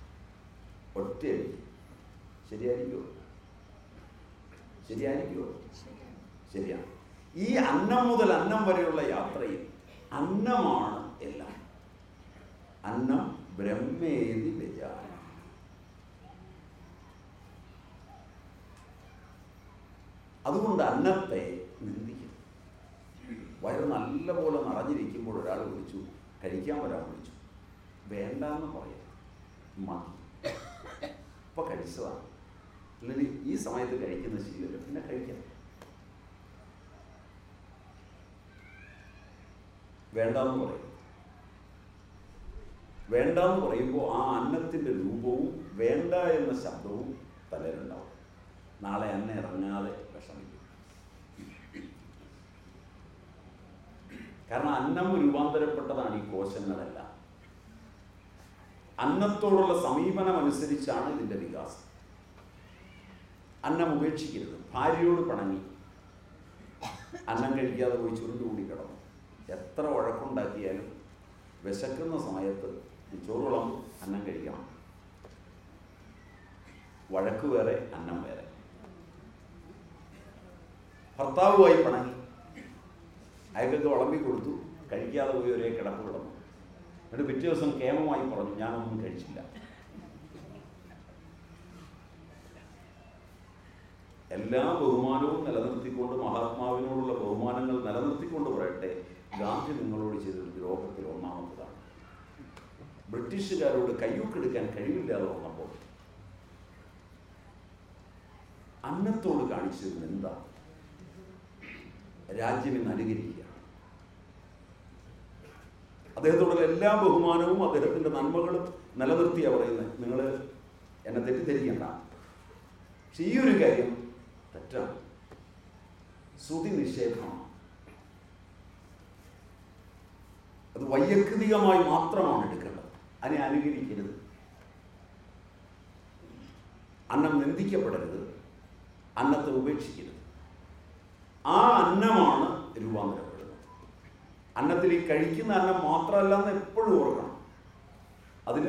ഒറ്റയടി ശരിയായിരിക്കുമോ ശരിയായിരിക്കുമോ ശരിയാണ് ഈ അന്നം മുതൽ അന്നം വരെയുള്ള യാത്രയിൽ അന്നമാണ് എല്ലാം. അന്നം ബ്രഹ്മേതി വിചാരം അതുകൊണ്ട് അന്നത്തെ നിന്ദിക്കും. വയറ് നല്ലപോലെ നിറഞ്ഞിരിക്കുമ്പോൾ ഒരാൾ വിളിച്ചു കഴിക്കാൻ ഒരാൾ വിളിച്ചു. വേണ്ടെന്ന് പറയാം മതി. ഇപ്പൊ കഴിച്ചതാണ്. അല്ലെങ്കിൽ ഈ സമയത്ത് കഴിക്കുന്ന ശീലമില്ല പിന്നെ കഴിക്കാം. വേണ്ടാന്ന് പറയും. വേണ്ടാന്ന് പറയുമ്പോൾ ആ അന്നത്തിന്റെ രൂപവും വേണ്ട എന്ന ശബ്ദവും തലയിലുണ്ടാവും നാളെ അന്ന ഇറങ്ങാതെ വിഷമിക്കും. കാരണം അന്നം രൂപാന്തരപ്പെട്ടതാണ് ഈ കോശങ്ങളെല്ലാം. അന്നത്തോടുള്ള സമീപനം അനുസരിച്ചാണ് ഇതിന്റെ വികാസം. അന്നം ഉപേക്ഷിക്കരുത്. ഭാര്യയോട് പണങ്ങി അന്നം കഴിക്കാതെ പോയി ചുരുണ്ടുകൂടി കിടന്നു. എത്ര വഴക്കുണ്ടാക്കിയാലും വിശക്കുന്ന സമയത്ത് ചോറുളം അന്നം കഴിക്കണം. വഴക്ക് വേറെ അന്നം വേറെ. ഭർത്താവുമായി പണങ്ങി അയാൾക്ക് വിളമ്പി കൊടുത്തു. കഴിക്കാതെ പോയി ഒരേ കിടപ്പ് കിടന്നു. എന്നിട്ട് പിറ്റേ ദിവസം കേമമായി പറഞ്ഞു ഞാനൊന്നും കഴിച്ചില്ല. എല്ലാ ബഹുമാനവും നിലനിർത്തിക്കൊണ്ട് മഹാത്മാവിനോടുള്ള ബഹുമാനങ്ങൾ നിലനിർത്തിക്കൊണ്ട് പറയട്ടെ ഗാന്ധി നിങ്ങളോട് ചെയ്തൊരു ദ്രോഹത്തിൽ ഒന്നാമത്തതാണ്. ബ്രിട്ടീഷുകാരോട് കയ്യൂക്കെടുക്കാൻ കഴിവില്ലാതെ വന്നപ്പോൾ അന്നത്തോട് കാണിച്ചത് എന്താ? രാജ്യം ഇന്ന് അനുകരിക്കുക. അദ്ദേഹത്തോടുള്ള എല്ലാ ബഹുമാനവും അദ്ദേഹത്തിന്റെ നന്മകളും നിലനിർത്തിയാ പറയുന്നത്. നിങ്ങൾ എന്നെ തെറ്റിദ്ധരിക്കേണ്ട. പക്ഷെ ഈ ഒരു കാര്യം തെറ്റാണ് ശ്രുതി നിഷേധമാണ് അത് വൈയക്തികമായി മാത്രമാണ് എടുക്കേണ്ടത്. അതിനെ അനുകരിക്കരുത്. അന്നം നിന്ദിക്കപ്പെടരുത്. അന്നത്തെ ഉപേക്ഷിക്കരുത്. ആ അന്നമാണ് രൂപാന്തരപ്പെടുന്നത്. അന്നത്തിൽ ഈ കഴിക്കുന്ന അന്നം മാത്രമല്ല എന്ന് എപ്പോഴും ഓർക്കണം. അതിൽ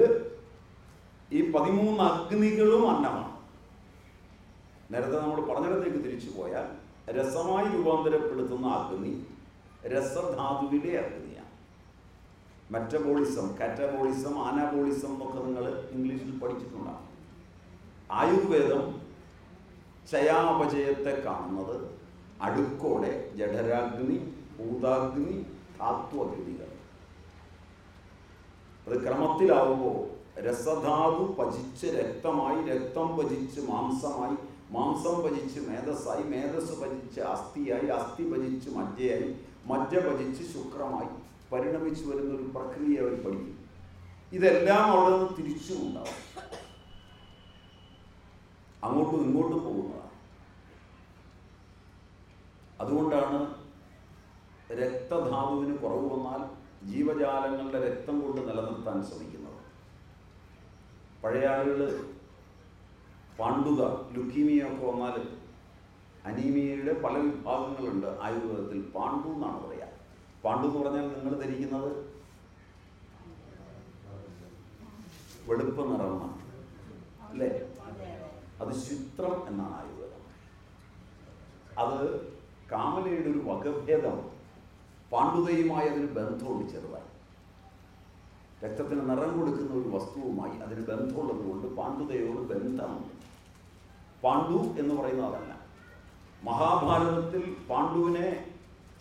ഈ പതിമൂന്ന് അഗ്നികളും അന്നമാണ്. നേരത്തെ നമ്മൾ പറഞ്ഞിടത്തേക്ക് തിരിച്ചു പോയാൽ രസമായി രൂപാന്തരപ്പെടുത്തുന്ന അഗ്നി രസധാതുവിലെ അഗ്നിയാണ്. മെറ്റബോളിസം കാറ്റബോളിസം ആനാബോളിസം എന്നൊക്കെ നിങ്ങൾ ഇംഗ്ലീഷിൽ പഠിച്ചിട്ടുണ്ടാകും ആയുർവേദം ചയാപചയത്തെ കാണുന്നത് അടുക്കോടെ ജഠരാഗ്നി ഭൂതാഗ്നി ധാത്വഗതികൾ. അത് ക്രമത്തിലാവുമ്പോൾ രസധാതു പചിച്ച് രക്തമായി രക്തം പചിച്ച് മാംസമായി മാംസം ഭജിച്ച് മേധസ്സായി മേധസ് ഭജിച്ച് അസ്ഥിയായി അസ്ഥി ഭജിച്ച് മജ്ജയായി മജ്ജ ഭജിച്ച് ശുക്രമായി പരിണമിച്ചു വരുന്ന ഒരു പ്രക്രിയ അവർ പഠിക്കും. ഇതെല്ലാം അവിടെ നിന്ന് തിരിച്ചും ഉണ്ടാവും അങ്ങോട്ടും ഇങ്ങോട്ടും പോകുന്നതാണ്. അതുകൊണ്ടാണ് രക്തധാതുവിന് കുറവ് വന്നാൽ ജീവജാലങ്ങളുടെ രക്തം കൊണ്ട് നിലനിർത്താൻ ശ്രമിക്കുന്നത്. പഴയ ആളുകൾ പാണ്ഡുക ലുക്കീമിയ ഒക്കെ വന്നാൽ അനീമിയയുടെ പല വിഭാഗങ്ങളുണ്ട് ആയുർവേദത്തിൽ. പാണ്ഡു എന്നാണ് പറയുക പാണ്ഡു എന്ന് പറഞ്ഞാൽ നിങ്ങൾ ധരിക്കുന്നത്? വെളുപ്പ് നിറമാണ്. അല്ലേ? അത് ചിത്രം എന്നാണ് ആയുർവേദം. അത് കാമലയുടെ ഒരു വകഭേദം പാണ്ഡുതയുമായി അതിന് ബന്ധമുണ്ട് ചെറുതായി. രക്തത്തിന് നിറം കൊടുക്കുന്ന ഒരു വസ്തുവുമായി അതിന് ബന്ധമുള്ളതുകൊണ്ട് പാണ്ഡുതയോട് ബന്ധമുണ്ട്. പാണ്ഡു എന്ന് പറയുന്നത് അതല്ല. മഹാഭാരതത്തിൽ പാണ്ഡുവിനെ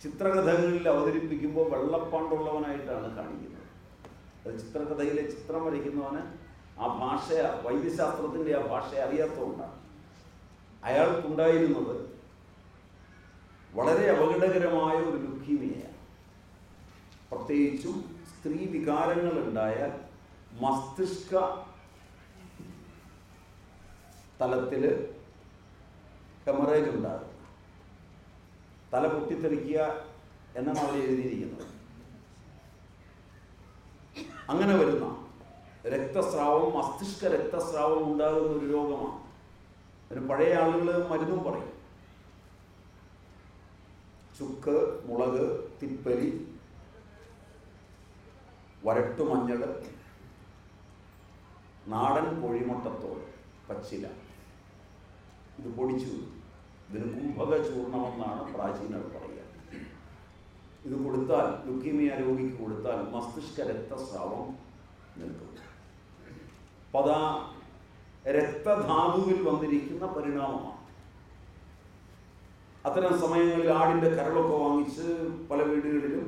ചിത്രകഥകളിൽ അവതരിപ്പിക്കുമ്പോൾ വെള്ളപ്പാണ്ടുള്ളവനായിട്ടാണ് കാണിക്കുന്നത്. അത് ചിത്രകഥയിലെ ചിത്രം വരയ്ക്കുന്നവന് ആ ഭാഷ വൈദ്യശാസ്ത്രത്തിന്റെ ആ ഭാഷ അറിയാത്തതുകൊണ്ടാണ് അയാൾക്കുണ്ടായിരുന്നത് വളരെ അപകടകരമായ ഒരു ലുക്കീമിയയാണ്. പ്രത്യേകിച്ചും സ്ത്രീ വികാരങ്ങളുണ്ടായാൽ മസ്തിഷ്ക തലത്തിൽ ഹെമറേജ് ഉണ്ടാകും. തല പൊട്ടിത്തെറിക്കുക എന്നാണ് അവിടെ എഴുതിയിരിക്കുന്നത് അങ്ങനെ വരുന്ന രക്തസ്രാവം മസ്തിഷ്ക രക്തസ്രാവം ഉണ്ടാകുന്ന ഒരു രോഗമാണ്. അതിന് പഴയ ആളുകൾ മരുന്നും പറയും. ചുക്ക് മുളക് തിപ്പലി വരട്ടുമഞ്ഞൾ നാടൻ കോഴിമുട്ടത്തോട് പച്ചില. ഇത് പൊടിച്ചു. ഇതിന് കുംഭക ചൂർണമെന്നാണ് പ്രാചീനർ പറയുക. ഇത് കൊടുത്താൽ ലുക്കീമിയ രോഗിക്ക് കൊടുത്താൽ മസ്തിഷ്ക രക്തസ്രാവം നിൽക്കും. പത രക്തധാതുവിൽ വന്നിരിക്കുന്ന പരിണാമമാണ്. അത്തരം സമയങ്ങളിൽ ആടിന്റെ കരളൊക്കെ വാങ്ങിച്ച് പല വീടുകളിലും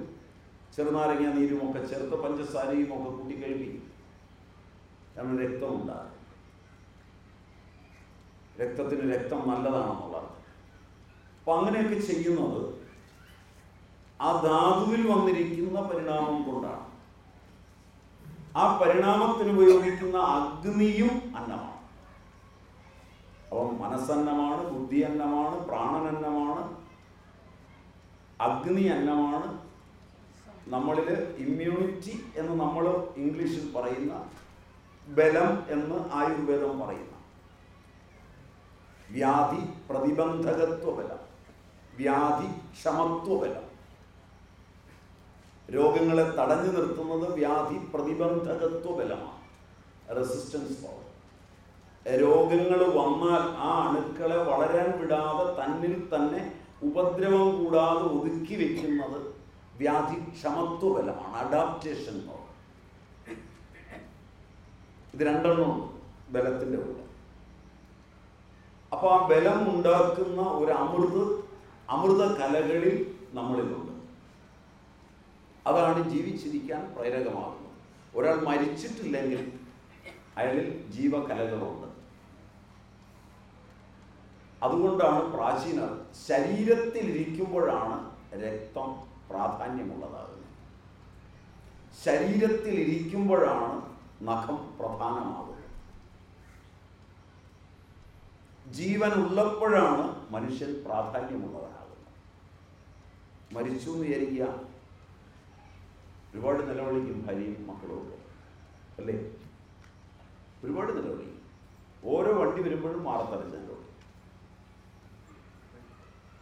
ചെറുനാരങ്ങ നീരുമൊക്കെ ചേർത്ത് പഞ്ചസാരയും ഒക്കെ കൂട്ടി കാരണം രക്തമുണ്ടാകും. രക്തത്തിന് രക്തം നല്ലതാണെന്നുള്ളത്. അപ്പം അങ്ങനെയൊക്കെ ചെയ്യുന്നത് ആ ധാതുവിൽ വന്നിരിക്കുന്ന പരിണാമം കൊണ്ടാണ്. ആ പരിണാമത്തിന് ഉപയോഗിക്കുന്ന അഗ്നിയും അന്നമാണ്. അപ്പം മനസ്സന്നമാണ് ബുദ്ധി അന്നമാണ് പ്രാണനന്നമാണ് അഗ്നി അന്നമാണ്. നമ്മളിൽ ഇമ്മ്യൂണിറ്റി എന്ന് നമ്മൾ ഇംഗ്ലീഷിൽ പറയുന്ന ബലം എന്ന് ആയുർവേദം പറയുന്ന. വ്യാധി പ്രതിബന്ധകത്വബലം വ്യാധി ക്ഷമത്വബലം രോഗങ്ങളെ തടഞ്ഞു നിർത്തുന്നത് വ്യാധി പ്രതിബന്ധകത്വ ബലമാണ് റെസിസ്റ്റൻസ് പവർ രോഗങ്ങൾ വന്നാൽ ആ അണുക്കളെ വളരാൻ വിടാതെ തന്നിൽ തന്നെ ഉപദ്രവം കൂടാതെ ഒതുക്കി വെക്കുന്നത് വ്യാധി ക്ഷമത്വബലമാണ് അഡാപ്റ്റേഷൻ പവർ ഇത് രണ്ടെണ്ണം ബലത്തിന്റെ കൂടെ അപ്പോൾ ആ ബലം ഉണ്ടാക്കുന്ന ഒരു അമൃത് അമൃത കലകളിൽ നമ്മളിലുണ്ട്. അതാണ് ജീവിച്ചിരിക്കാൻ പ്രേരകമാകുന്നത്. ഒരാൾ മരിച്ചിട്ടില്ലെങ്കിൽ അയാളിൽ ജീവകലകളുണ്ട്. അതുകൊണ്ടാണ് പ്രാചീനർ ശരീരത്തിലിരിക്കുമ്പോഴാണ് രക്തം പ്രാധാന്യമുള്ളതാകുന്നത്. ശരീരത്തിലിരിക്കുമ്പോഴാണ് നഖം പ്രധാനമാകുന്നത്. ജീവൻ ഉള്ളപ്പോഴാണ് മനുഷ്യൻ പ്രാധാന്യമുള്ളവനാകുന്നത്. മരിച്ചു എന്ന് വിചാരിക്കുക. ഒരുപാട് നിലവിളിക്കും ഭാര്യയും മക്കളും ഒക്കെ. അല്ലേ? ഒരുപാട് നിലവിളിക്കും. ഓരോ വണ്ടി വരുമ്പോഴും മാറത്തരഞ്ഞല്ലോ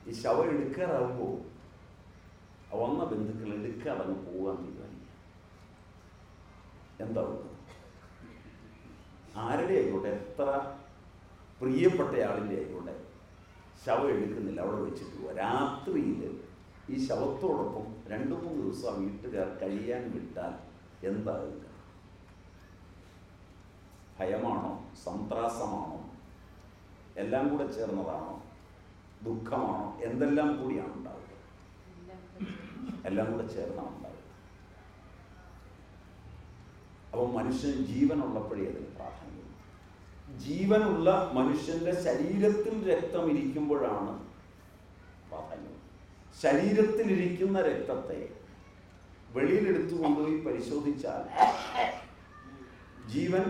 ഈ ശവ എടുക്കാറാകുമ്പോൾ വന്ന ബന്ധുക്കൾ എടുക്കാതെ അങ്ങ് പോകാൻ തീരുമാനിക്കുക. എന്താ ആരുടെ ആയിക്കോട്ടെ? എത്ര പ്രിയപ്പെട്ട ആളിന്റെ ആയിക്കോട്ടെ. ശവം എടുക്കുന്നില്ല അവിടെ വെച്ചിട്ട് പോവുക രാത്രിയിൽ ഈ ശവത്തോടൊപ്പം രണ്ട് മൂന്ന് ദിവസം ആ വീട്ടുകാർ കഴിയാൻ വിട്ടാൽ എന്താകുക? ഭയമാണോ? സന്ത്രാസമാണോ? എല്ലാം കൂടെ ചേർന്നതാണോ? ദുഃഖമാണോ? എന്തെല്ലാം കൂടിയാണ് ഉണ്ടാവുക? എല്ലാം കൂടെ ചേർന്നാണ് ഉണ്ടാവുക. അപ്പോൾ മനുഷ്യൻ ജീവനുള്ളപ്പോഴേ അതിന് പ്രാധാന്യം ജീവനുള്ള മനുഷ്യന്റെ ശരീരത്തിൽ രക്തം ഇരിക്കുമ്പോഴാണ് പ്രാധാന്യം ശരീരത്തിലിരിക്കുന്ന രക്തത്തെ വെളിയിലെടുത്തു കൊണ്ടുപോയി പരിശോധിച്ചാൽ ജീവൻ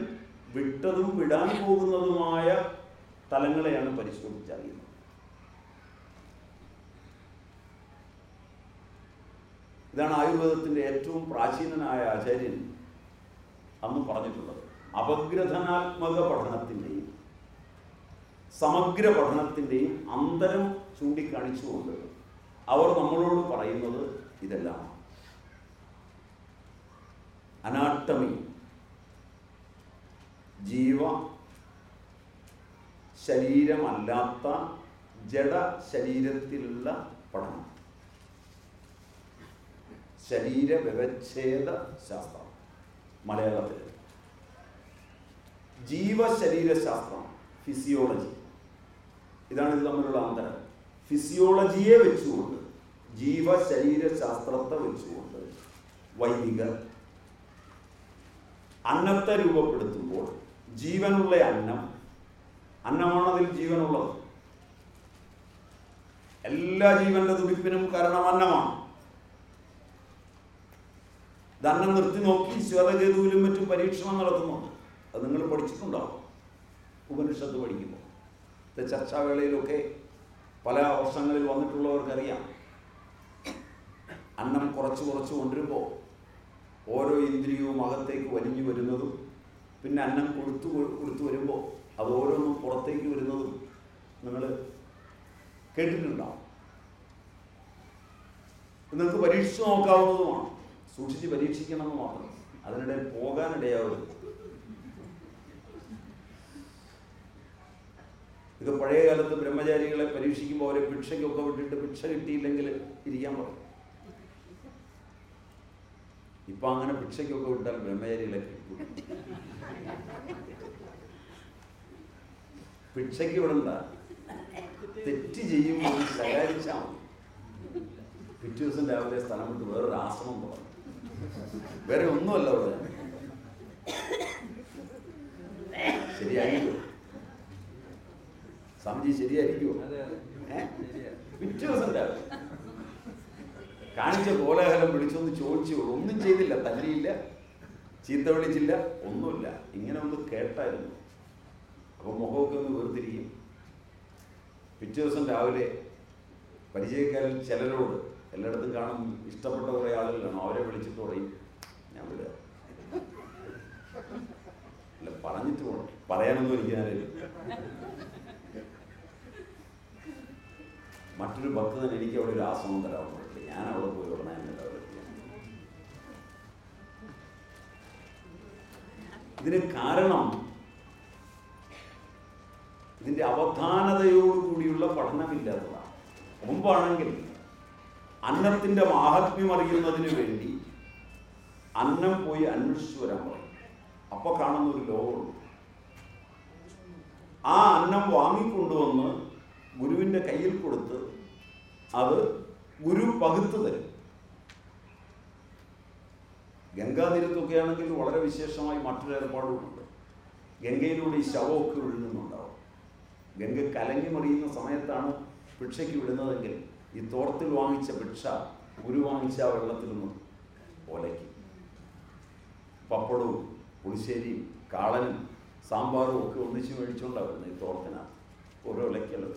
വിട്ടതും വിടാൻ പോകുന്നതുമായ തലങ്ങളെയാണ് പരിശോധിച്ചറിയുന്നത്. ഇതാണ് ആയുർവേദത്തിന്റെ ഏറ്റവും പ്രാചീനനായ ആചാര്യൻ അന്ന് പറഞ്ഞിട്ടുള്ളത്. അപഗ്രഥനാത്മക പഠനത്തിന്റെയും സമഗ്ര പഠനത്തിന്റെയും അന്തരം ചൂണ്ടിക്കാണിച്ചുകൊണ്ട് അവർ നമ്മളോട് പറയുന്നത് ഇതെല്ലാം. അനാട്ടമി ജീവ ശരീരമല്ലാത്ത ജഡ ശരീരത്തിലുള്ള പഠനം. ശരീര വ്യവച്ഛേദ ശാസ്ത്രം മലയാളത്തിൽ ജീവശരീര ശാസ്ത്രം ഫിസിയോളജി ഇതാണ് ഇത് തമ്മിലുള്ള അന്തരം. ഫിസിയോളജിയെ വെച്ചുകൊണ്ട് ജീവശരീരശാസ്ത്രത്തെ വെച്ചുകൊണ്ട് വൈദികർ അന്നത്തെ രൂപപ്പെടുത്തുമ്പോൾ ജീവനുള്ള അന്നം അന്നമാണതിൽ ജീവനുള്ളത്? എല്ലാ ജീവന്റെ തുടിപ്പിനും കാരണം അന്നമാണ്. അന്നം നിർത്തി നോക്കി ശ്വേതകേതുവിലും മറ്റും പരീക്ഷണം നടത്തുന്നുണ്ട്. അത് നിങ്ങൾ പഠിച്ചിട്ടുണ്ടാവും ഉപനിഷത്ത് പഠിക്കുമ്പോൾ. ഇത് ചർച്ചാവേളയിലൊക്കെ പല വർഷങ്ങളിൽ വന്നിട്ടുള്ളവർക്കറിയാം. അന്നം കുറച്ച് കുറച്ച് കൊണ്ടുവരുമ്പോൾ ഓരോ ഇന്ദ്രിയവും അകത്തേക്ക് വലിഞ്ഞു വരുന്നതും പിന്നെ അന്നം കൊടുത്തു കൊടുത്തു വരുമ്പോൾ അത് ഓരോന്നും പുറത്തേക്ക് വരുന്നതും നിങ്ങൾ കേട്ടിട്ടുണ്ടാവും നിങ്ങൾക്ക് പരീക്ഷിച്ച് നോക്കാവുന്നതുമാണ്. സൂക്ഷിച്ച് പരീക്ഷിക്കണമെന്ന് മാത്രം. അതിനിടയിൽ പോകാനിടയാവരുത്. ഇത് പഴയ കാലത്ത് ബ്രഹ്മചാരികളെ പരീക്ഷിക്കുമ്പോൾ അവരെ ഭിക്ഷയ്ക്കൊക്കെ വിട്ടിട്ട് ഭിക്ഷ കിട്ടിയില്ലെങ്കിൽ ഇരിക്കാൻ പറയും. ഇപ്പൊ അങ്ങനെ ഭിക്ഷയ്ക്കൊക്കെ വിട്ടാൽ ബ്രഹ്മചാരികളെ ഭിക്ഷയ്ക്ക് വിടണ്ട. തെറ്റ് ചെയ്യുമ്പോൾ ശകാരിച്ചാൽ മതി. പിറ്റേ ദിവസം രാവിലെ സ്ഥലം വിട്ട് വേറൊരു ആശ്രമം തുടങ്ങും വേറെ ഒന്നുമല്ല അവിടെ. ശരിയായിരിക്കുമോ സ്വാമിജി ശരിയായിരിക്കുമോ പിറ്റേ ദിവസം കാണിച്ച കോലാഹലം വിളിച്ചൊന്ന് ചോദിച്ചു. ഒന്നും ചെയ്തില്ല. തല്ലിയില്ല. ചീത്ത വിളിച്ചില്ല. ഒന്നുമില്ല. ഇങ്ങനെ ഒന്ന് കേട്ടായിരുന്നു. അപ്പോൾ മുഖമൊക്കെ ഒന്ന് വേർതിരിക്കും. പിറ്റേ ദിവസം രാവിലെ പരിചയക്കാരിൽ ചിലരോട് എല്ലായിടത്തും കാണും ഇഷ്ടപ്പെട്ട കുറേ ആളുകളാണ് അവരെ വിളിച്ചിട്ട് പറയും ഞാൻ വിടുക അല്ല പറഞ്ഞിട്ട് പോകണം പറയാനൊന്നും എനിക്ക് ഞാനില്ല മറ്റൊരു ഭക്തൻ എനിക്ക് അവിടെ ഒരു ആശ്രമം തരാറുണ്ട് ഞാൻ അവിടെ പോയി ഉടനെ. ഇതിന് കാരണം ഇതിന്റെ അവധാനതയോടുകൂടിയുള്ള പഠനമില്ലാത്തതാണ്. മുമ്പാണെങ്കിൽ അന്നത്തിന്റെ മാഹാത്മ്യം അറിയുന്നതിന് വേണ്ടി അന്നം പോയി അന്വേഷിച്ചു വരാൻ പറയും. അപ്പൊ കാണുന്ന ഒരു ലോകമുണ്ട്. ആ അന്നം വാങ്ങിക്കൊണ്ടുവന്ന് ഗുരുവിന്റെ കയ്യിൽ കൊടുത്ത് അത് ഗുരു പകുത്തു തരും. ഗംഗാതീരത്തൊക്കെ ആണെങ്കിൽ വളരെ വിശേഷമായി മറ്റൊരു ഏർപ്പാടുകളുണ്ട്. ഗംഗയിലൂടെ ഈ ശവമൊക്കെ വിഴുന്നുണ്ടാവും ഗംഗ കലങ്ങി മറിയുന്ന സമയത്താണ് ഭിക്ഷയ്ക്ക് വിടുന്നതെങ്കിൽ ഈ തോർത്തിൽ വാങ്ങിച്ച ഭിക്ഷ ഗുരു വാങ്ങിച്ച വെള്ളത്തിൽ നിന്ന് ഒലയ്ക്കും. പപ്പടവും പുളിശ്ശേരിയും കാളനും സാമ്പാറും ഒക്കെ ഒന്നിച്ച് മേടിച്ചുകൊണ്ടാണ് വരുന്നത് ഈ തോർത്തിനകത്ത്. ഓരോ ഒലയ്ക്കലും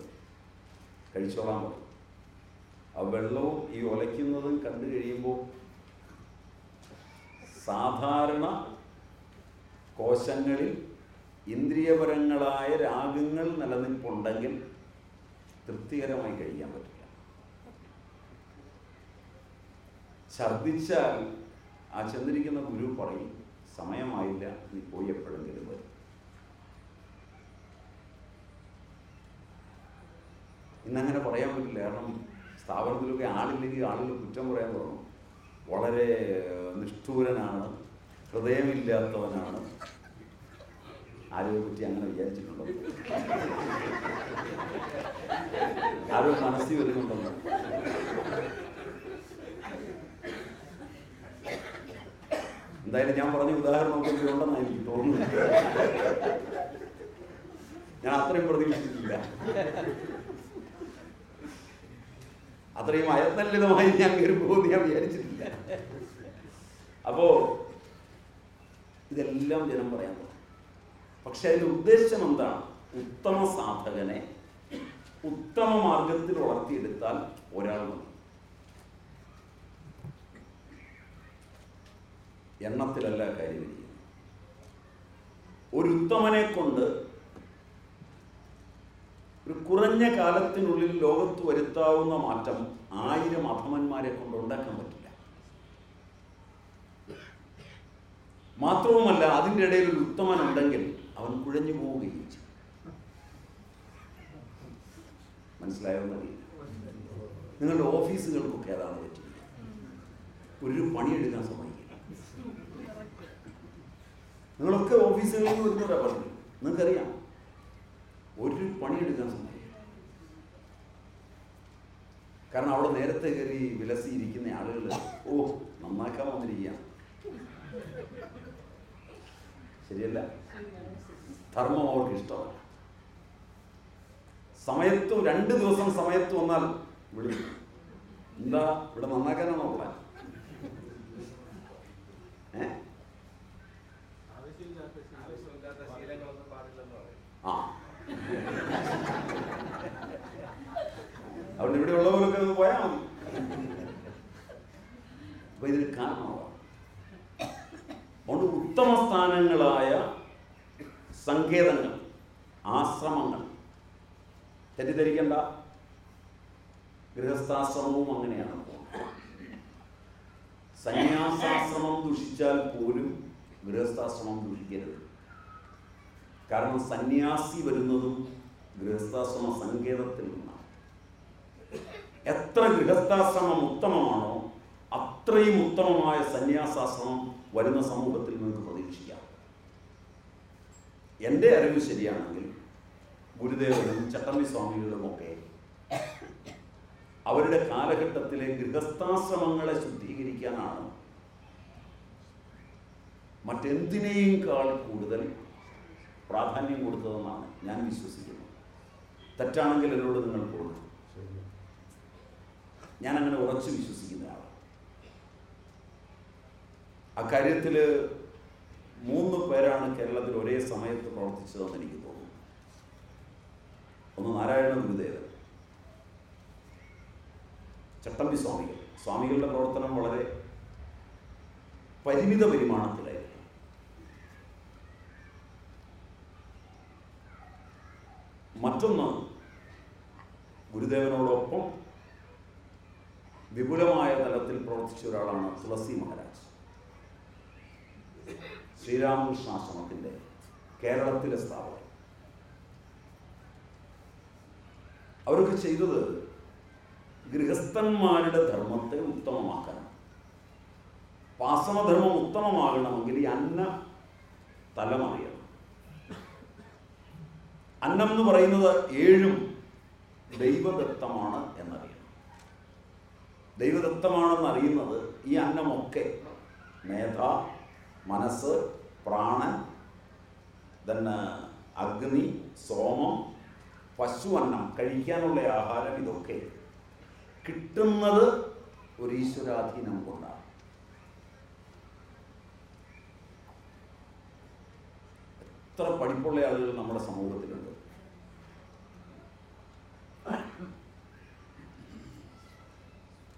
കഴിച്ചോളാൻ പറയും. ആ വെള്ളവും ഈ ഒലയ്ക്കുന്നതും കണ്ടു കഴിയുമ്പോൾ സാധാരണ കോശങ്ങളിൽ ഇന്ദ്രിയപരങ്ങളായ രാഗങ്ങൾ നിലനിൽപ്പുണ്ടെങ്കിൽ തൃപ്തികരമായി കഴിക്കാൻ പറ്റില്ല. ഛർദിച്ചാൽ ആ ചെന്നിരിക്കുന്ന ഗുരു പറയും സമയമായില്ല നീ പോയി എപ്പോഴെങ്കിലും വരും. ഇന്നങ്ങനെ പറയാൻ പറ്റില്ല. കാരണം സ്ഥാപനത്തിലൊക്കെ ആളില്ലെങ്കിൽ ആളുകൾ കുറ്റം പറയാൻ തുടങ്ങും. വളരെ നിഷ്ഠൂരനാണ് ഹൃദയമില്ലാത്തവനാണ്. ആരോഗ്യ പറ്റി അങ്ങനെ വിചാരിച്ചിട്ടുണ്ടോ? ആരോ മനസ്സിൽ വരുന്നുണ്ടോ? എന്തായാലും ഞാൻ പറഞ്ഞ ഉദാഹരണമൊക്കെ ഉണ്ടെന്നാണ് എനിക്ക് തോന്നുന്നത്. ഞാൻ അത്രയും പ്രതീക്ഷിച്ചിട്ടില്ല. അത്രയും അയത്തല്ലിതമായി ഞാൻ കയറുമ്പോൾ ഞാൻ വിചാരിച്ചിട്ടില്ല. അപ്പോ ഇതെല്ലാം ജനം പറയാൻ തുടങ്ങും പക്ഷെ അതിന്റെ ഉദ്ദേശം എന്താണ്? ഉത്തമ സാധകനെ ഉത്തമ മാർഗത്തിൽ വളർത്തിയെടുത്താൽ ഒരാൾ മതി. എണ്ണത്തിലല്ല കാര്യം ഒരു ഉത്തമനെ കൊണ്ട് ഒരു കുറഞ്ഞ കാലത്തിനുള്ളിൽ ലോകത്ത് വരുത്താവുന്ന മാറ്റം ആയിരം അധമന്മാരെ കൊണ്ട് ഉണ്ടാക്കാൻ പറ്റില്ല. മാത്രവുമല്ല അതിന്റെ ഇടയിൽ ഒരു ഉത്തമൻ ഉണ്ടെങ്കിൽ അവൻ കുഴഞ്ഞു പോവുകയും ചെയ്യും. മനസ്സിലായോ മതി നിങ്ങളുടെ ഓഫീസുകൾക്കൊക്കെ അതാണ് പറ്റുന്നത്. ഒരു പണിയെടുക്കാൻ സമ്മതിക്കില്ല. നിങ്ങളൊക്കെ ഓഫീസുകളിൽ നിന്ന് വരുന്നവരാ പറഞ്ഞു നിങ്ങൾക്കറിയാം. ഒരു പണിയെടുക്കാൻ സമ്മതിക്കില്ല. കാരണം അവിടെ നേരത്തെ കയറി വിലസിയിരിക്കുന്ന ആളുകൾ ഓ നന്നാക്കാൻ വന്നിരിക്കുകയാണ്. ശരിയല്ല? ധർമ്മം അവർക്ക് ഇഷ്ടമല്ല. സമയത്തും രണ്ട് ദിവസം സമയത്ത് വന്നാൽ വിളിക്കും. എന്താ? ഇവിടെ നന്നാക്കാനാണോ പ്ലാൻ ഏ ആവശ്യമില്ലാത്ത ശീലങ്ങളൊന്നും പാടില്ലെന്ന് പറയും ആ അതുകൊണ്ട് പോലൊക്കെ ഒന്ന് പോയാൽ മതി. അപ്പൊ ഇതിന് അതുകൊണ്ട് ഉത്തമ സ്ഥാനങ്ങളായ സങ്കേതങ്ങൾ ആശ്രമങ്ങൾ. തെറ്റിദ്ധരിക്കണ്ട. ഗൃഹസ്ഥാശ്രമവും അങ്ങനെയാണ് സന്യാസാശ്രമം ദുഷിച്ചാൽ പോലും ഗൃഹസ്ഥാശ്രമം ദുഷിക്കരുത്. കാരണം സന്യാസി വരുന്നതും ഗൃഹസ്ഥാശ്രമ സങ്കേതത്തിൽ നിന്നാണ് എത്ര ഗൃഹസ്ഥാശ്രമം ഉത്തമമാണോ അത്രയും ഉത്തമമായ സന്യാസാശ്രമം വരുന്ന സമൂഹത്തിൽ നിങ്ങൾക്ക് പ്രതീക്ഷിക്കാം. എന്റെ അറിവ് ശരിയാണെങ്കിൽ ഗുരുദേവനും ചട്ടമ്പി സ്വാമികളും ഒക്കെ അവരുടെ കാലഘട്ടത്തിലെ ഗൃഹസ്ഥാശ്രമങ്ങളെ ശുദ്ധീകരിക്കാനാണ് മറ്റെന്തിനേയും കാൾ കൂടുതൽ പ്രാധാന്യം കൊടുത്തതെന്നാണ് ഞാൻ വിശ്വസിക്കുന്നത്. തെറ്റാണെങ്കിൽ എന്നോട് നിങ്ങൾ പോകുന്നു ഞാൻ അങ്ങനെ ഉറച്ചു വിശ്വസിക്കുന്ന ആളാണ്. അക്കാര്യത്തിൽ മൂന്ന് പേരാണ് കേരളത്തിൽ ഒരേ സമയത്ത് പ്രവർത്തിച്ചതെന്ന് എനിക്ക് തോന്നുന്നു. ഒന്ന് നാരായണ ഗുരുദേവൻ. ചട്ടമ്പി സ്വാമികൾ. സ്വാമികളുടെ പ്രവർത്തനം വളരെ പരിമിത പരിമാണത്തിലായിരുന്നു മറ്റൊന്ന് ഗുരുദേവനോടൊപ്പം വിപുലമായ തലത്തിൽ പ്രവർത്തിച്ച ഒരാളാണ് തുളസി മഹാരാജ്. ശ്രീരാമകൃഷ്ണാശ്രമത്തിന്റെ കേരളത്തിലെ സ്ഥാപകർ അവരൊക്കെ ചെയ്തത് ഗൃഹസ്ഥന്മാരുടെ ധർമ്മത്തെ ഉത്തമമാക്കണം പാസമധർമ്മം ഉത്തമമാകണമെങ്കിൽ ഈ അന്ന തലമറിയണം. അന്നം എന്ന് പറയുന്നത് ഏഴും ദൈവദത്തമാണ് എന്നറിയണം ദൈവദത്തമാണെന്ന് അറിയുന്നത് ഈ അന്നമൊക്കെ മേധ മനസ്സ് പ്രാണൻ തന്നെ അഗ്നി സോമം പശു അന്നം കഴിക്കാനുള്ള ആഹാരം ഇതൊക്കെ കിട്ടുന്നത് ഒരു ഈശ്വരാധീനം കൊണ്ടാണ്. എത്ര പഠിപ്പുള്ള ആളുകൾ നമ്മുടെ സമൂഹത്തിലുണ്ട്.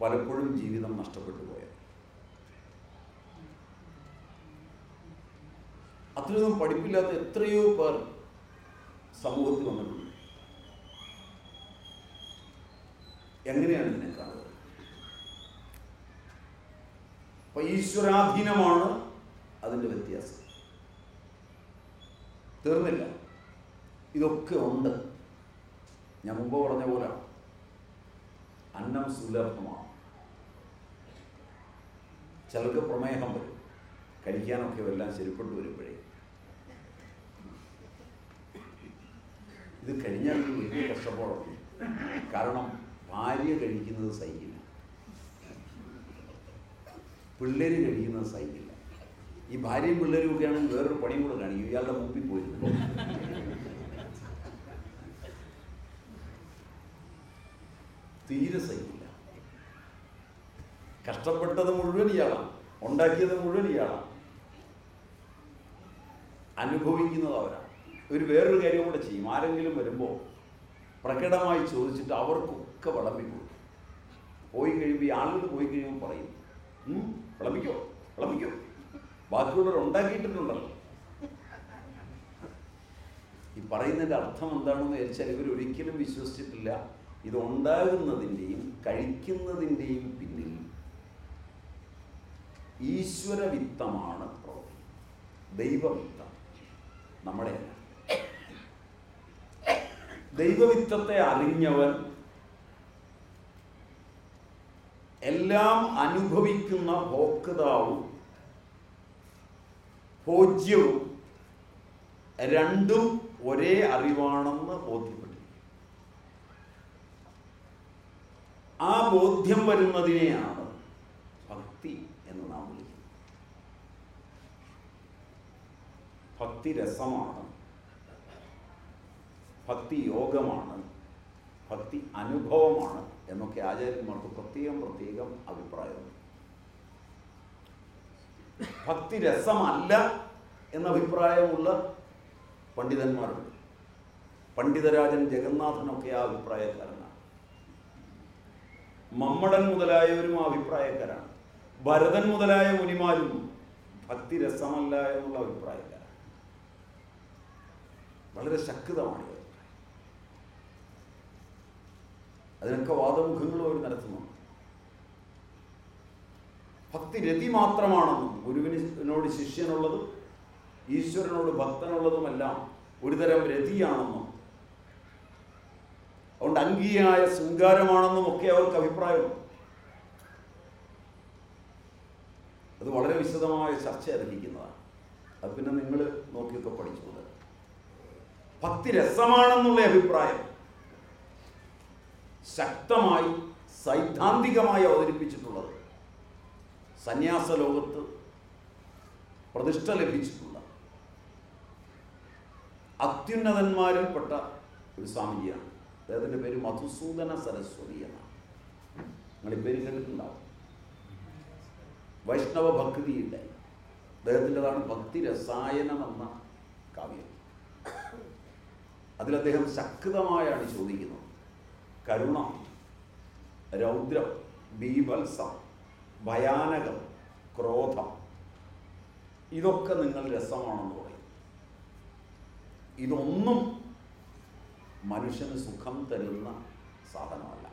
പലപ്പോഴും ജീവിതം നഷ്ടപ്പെട്ടു പോയത് അത്രയൊന്നും പഠിപ്പില്ലാത്ത എത്രയോ പേർ സമൂഹത്തിൽ വന്നിട്ടുണ്ട്. എങ്ങനെയാണ് ഇതിനെ കാണുന്നത്? അപ്പൊ ഈശ്വരാധീനമാണ് അതിന്റെ വ്യത്യാസം. തീർന്നില്ല. ഇതൊക്കെ ഉണ്ട്. ഞാൻ മുമ്പ് പറഞ്ഞ പോലെ അന്നം സുലഭമാണ്. ചിലർക്ക് പ്രമേഹം വരും. കഴിക്കാനൊക്കെ എല്ലാം ശരിപ്പെട്ടു വരുമ്പോഴേ. ഇത് കഴിഞ്ഞാൽ ഒരു വലിയ കഷ്ടപ്പാടൊക്കെ കാരണം ഭാര്യ കഴിക്കുന്നത് സഹിക്കില്ല. പിള്ളേര് കഴിക്കുന്നത് സഹിക്കില്ല. ഈ ഭാര്യയും പിള്ളേരും ഒക്കെ ആണെങ്കിൽ വേറൊരു പണിയും കൂടെ കാണിക്കും. ഇയാളുടെ മുമ്പിൽ പോയിരുന്നു തീരെ സഹിക്കില്ല. കഷ്ടപ്പെട്ടത് മുഴുവൻ ഇയാളാണ് ഉണ്ടാക്കിയത് മുഴുവൻ ഇയാളാണ് അനുഭവിക്കുന്നത് അവരാണ് ഒരു വേറൊരു കാര്യം കൂടെ ചെയ്യും. ആരെങ്കിലും വരുമ്പോൾ പ്രകടമായി ചോദിച്ചിട്ട് അവർക്കൊക്കെ വിളമ്പി കൊടുക്കും. പോയി കഴിയുമ്പോൾ ഈ ആളുകൾ പോയി കഴിയുമ്പോൾ പറയും "ഉം, വിളമ്പിക്കോ വിളമ്പിക്കോ. ബാക്കിയുള്ളവർ ഉണ്ടാക്കിയിട്ടുണ്ടല്ലോ. ഈ പറയുന്നതിന്റെ അർത്ഥം എന്താണെന്ന് വിചാരിച്ചാൽ ഇവർ ഒരിക്കലും വിശ്വസിച്ചിട്ടില്ല. ഇത് ഉണ്ടാകുന്നതിന്റെയും കഴിക്കുന്നതിന്റെയും പിന്നിൽ ഈശ്വരവിത്തമാണ് പ്രവൃത്തി. ദൈവവിത്തം നമ്മുടെ ദൈവവിത്തത്തെ അറിഞ്ഞവൻ എല്ലാം അനുഭവിക്കുന്ന ഭോക്താവും ഭോജ്യവും രണ്ടും ഒരേ അറിവാണെന്ന് ബോധ്യപ്പെട്ടു ആ ബോധ്യം വരുന്നതിനെയാണ് ഭക്തി എന്ന് നാം വിളിക്കുന്നത് ഭക്തി രസമാണ്. ഭക്തി യോഗമാണ്. ഭക്തി അനുഭവമാണ് എന്നൊക്കെ ആചാര്യന്മാർക്ക് പ്രത്യേകം പ്രത്യേകം അഭിപ്രായമുണ്ട്. ഭക്തി രസമല്ല എന്ന അഭിപ്രായമുള്ള പണ്ഡിതന്മാരുണ്ട്. പണ്ഡിതരാജൻ ജഗന്നാഥനൊക്കെ ആ അഭിപ്രായക്കാരനാണ്. മമ്മടൻ മുതലായവരും ആ അഭിപ്രായക്കാരാണ്. ഭരതൻ മുതലായ മുനിമാരും ഭക്തി രസമല്ല എന്നുള്ള അഭിപ്രായക്കാരാണ്. വളരെ ശക്തമാണ് അതിനൊക്കെ വാദമുഖങ്ങളും അവർ നടത്തുന്നുണ്ട്. ഭക്തി രതി മാത്രമാണെന്നും ഗുരുവിനോട് ശിഷ്യനുള്ളതും ഈശ്വരനോട് ഭക്തനുള്ളതുമെല്ലാം ഒരുതരം രതിയാണെന്നും അതുകൊണ്ട് അംഗീയായ ശൃംഗാരമാണെന്നും ഒക്കെ അവർക്ക് അഭിപ്രായമുണ്ട്. അത് വളരെ വിശദമായ ചർച്ച അർഹിക്കുന്നതാണ് അത് പിന്നെ നിങ്ങൾ നോക്കിയൊക്കെ പഠിച്ചുകൊണ്ട് ഭക്തി രസമാണെന്നുള്ള അഭിപ്രായം ശക്തമായി സൈദ്ധാന്തികമായി അവതരിപ്പിച്ചിട്ടുള്ളത് സന്യാസ ലോകത്ത് പ്രതിഷ്ഠ ലഭിച്ചിട്ടുള്ള അത്യുന്നതന്മാരിൽപ്പെട്ട ഒരു സ്വാമിജിയാണ്. അദ്ദേഹത്തിന്റെ പേര് മധുസൂദന സരസ്വതി എന്നാണ്. നിങ്ങൾ പേര് കേട്ടിട്ടുണ്ടാവും. വൈഷ്ണവ ഭക്തിയുടെ അദ്ദേഹത്തിന്റെതാണ് ഭക്തി രസായനം എന്ന കാവ്യം. അതിൽ അദ്ദേഹം ശക്തമായാണ് ചോദിക്കുന്നത്. കരുണ രൗദ്രം ബീഭത്സം ഭയാനകം ക്രോധം ഇതൊക്കെ നിങ്ങൾ രസമാണെന്ന് പറയും. ഇതൊന്നും മനുഷ്യന് സുഖം തരുന്ന സാധനമല്ല.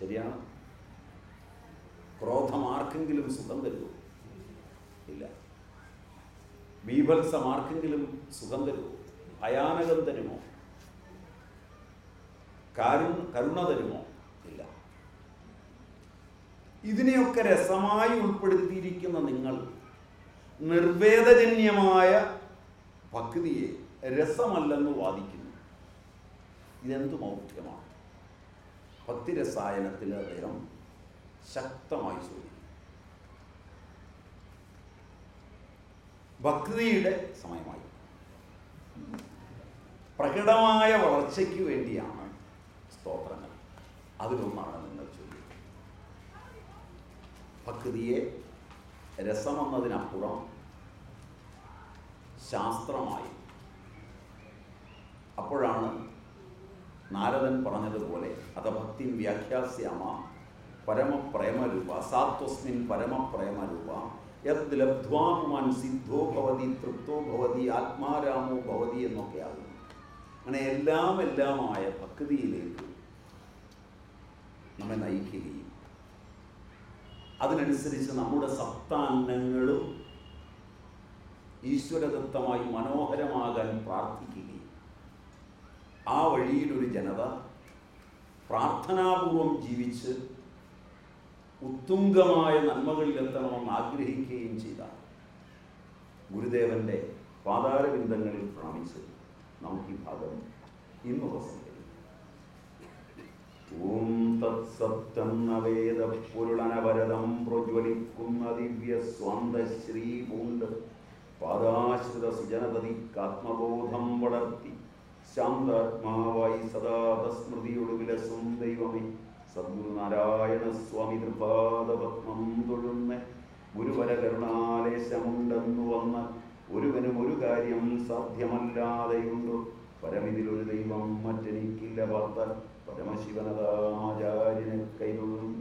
ശരിയാണ്. ക്രോധം ആർക്കെങ്കിലും സുഖം തരുമോ? ഇല്ല. ബീഭത്സം ആർക്കെങ്കിലും സുഖം തരുമോ? ഭയാനകം തരുമോ കരുണ തരുമോ ഇല്ല. ഇതിനെയൊക്കെ രസമായി ഉൾപ്പെടുത്തിയിരിക്കുന്ന നിങ്ങൾ നിർവേദജന്യമായ ഭക്തിയെ രസമല്ലെന്ന് വാദിക്കുന്നു. ഇതെന്തു മൗഢ്യമാണ്? ഭക്തിരസായനത്തിൽ അദ്ദേഹം ശക്തമായി ചോദിക്കും ഭക്തിയുടെ സമയമായി. പ്രകടമായ വളർച്ചയ്ക്ക് വേണ്ടിയാണ് സ്തോത്രങ്ങൾ. അതിലൊന്നാണ് നിങ്ങൾ ചൊല്ലി ഭക്തിയെ രസമെന്നതിനപ്പുറം ശാസ്ത്രമായി അപ്പോഴാണ് നാരദൻ പറഞ്ഞതുപോലെ അത് ഭക്തി വ്യാഖ്യാസ്യാമ പരമപ്രേമരൂപ സാത്വസ്മിൻ പരമപ്രേമരൂപ യത് ലബ്ധ്വാൻ സിദ്ധോ ഭവതി തൃപ്തോ ഭവതി ആത്മാരാമോ ഭവതി എന്നൊക്കെ ആകുന്നു അങ്ങനെ എല്ലാം എല്ലാമായ ഭക്തിയിലേക്ക് നമ്മെ നയിക്കുകയും അതിനനുസരിച്ച് നമ്മുടെ സപ്താന്നങ്ങളും ഈശ്വരദത്തമായി മനോഹരമാകാൻ പ്രാർത്ഥിക്കുകയും ആ വഴിയിലൊരു ജനത പ്രാർത്ഥനാപൂർവം ജീവിച്ച് ഉത്തുംഗമായ നന്മകളിലെത്തണമെന്ന് ആഗ്രഹിക്കുകയും ചെയ്ത ഗുരുദേവന്റെ പാതാരബിന്ദങ്ങളിൽ പ്രണമിച്ച് നമുക്ക് ഈ ഭാഗം ഇന്ന് ഉപസംഹരിക്കാം ഓം തത്സപ്തം നവേദ പുരുളനവരതം പ്രജ്വലിക്കുന്ന ദിവ്യ സ്വാന്തശ്രീ ശ്രീപൂണ്ട് പാദാശ്രിത സുജനതതിക്കാത്മബോധം വളർത്തി ശാന്താത്മാവായി സദാ സ്മൃതിയോട് വിലസും ദൈവമേ. സദ്ഗുരുനാരായണ സ്വാമി തൃപാദപത്മം തൊഴുന്ന ഗുരുവര കരുണാലേശമുണ്ടെന്നു വന്ന ഒരുവനും ഒരു കാര്യം സാധ്യമല്ലാതെയുണ്ടോ? പരമിതിലൊരു ദൈവം മറ്റെനിക്കില്ല ഭർത്ത പരമശിവനതാചാര്യനെ കൈകൊള്ളും.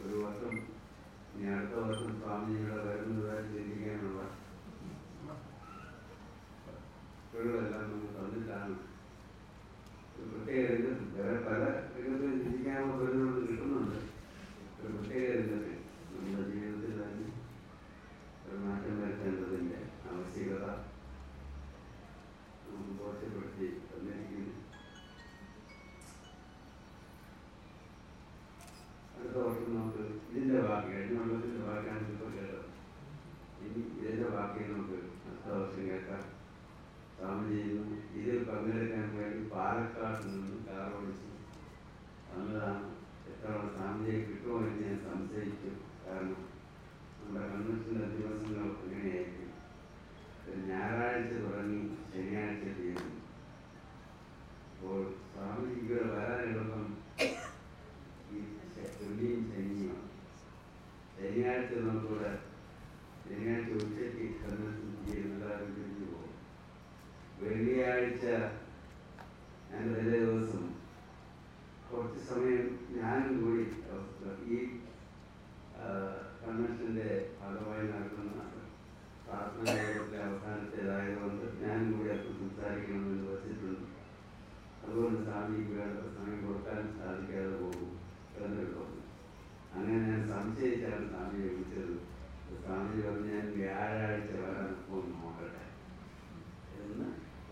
ഒരു വർഷം ഇനി അടുത്ത വർഷം സ്വാമിജിയുടെ വരുന്നതായി ചിന്തിക്കാനുള്ള തൊഴിലെല്ലാം നമുക്ക് ഒരു വേറെ പല രംഗത്തും കിട്ടുന്നുണ്ട് അടുത്ത വർഷം നമുക്ക് ഇതിന്റെ ബാക്കി കഴിഞ്ഞ കൊല്ലത്തിന്റെ ബാക്കിയാണ് ഇപ്പോൾ കേട്ടത് ഇനി ഇതിന്റെ ബാക്കി നമുക്ക് അടുത്ത വർഷം കേൾക്കാം സ്വാമി ചെയ്യുന്നു ഇതിൽ പങ്കെടുക്കാൻ വേണ്ടി പാലക്കാട് നിന്ന് കാർ ഓടിച്ചു. വന്നതാണ് എത്ര സ്വാമിജിയെ കിട്ടുമോ എന്ന് ഞാൻ സംശയിച്ചു കാരണം നമ്മുടെ കൺവെൻഷന്റെ ദിവസങ്ങൾ അങ്ങനെയായിരിക്കും ഞായറാഴ്ച തുടങ്ങി ശനിയാഴ്ച തീരുന്നു അപ്പോൾ സ്വാമിജിക്ക് വരാനെളുപ്പം ഈ വെള്ളിയും ശനിയുമാണ് ശനിയാഴ്ച നമുക്കിവിടെ ശനിയാഴ്ച ഉച്ചയ്ക്ക് കൺവെൻഷൻ ചെയ്ത് എല്ലാവരും തിരിച്ചു പോകും വെള്ളിയാഴ്ച ഞാൻ തലേ ദിവസം കുറച്ച് സമയം ഞാനും കൂടി ഈ കൺവെൻഷന്റെ ഭാഗമായി നടക്കുന്ന പ്രാർത്ഥന യോഗത്തിലെ അവസാനത്തേതായതുകൊണ്ട് ഞാനും കൂടി അത് സംസാരിക്കണമെന്ന് വച്ചിട്ടുണ്ട്. അതുകൊണ്ട് സ്വാമിക്ക് വേണ്ട സമയം കൊടുക്കാൻ സാധിക്കാതെ പോകും. എന്നൊക്കെ അങ്ങനെ ഞാൻ സംശയിച്ചാണ് സ്വാമിയെ വിളിച്ചത്. സ്വാമി പറഞ്ഞ് ഞാൻ വ്യാഴാഴ്ച വരാൻ പോകുന്നു.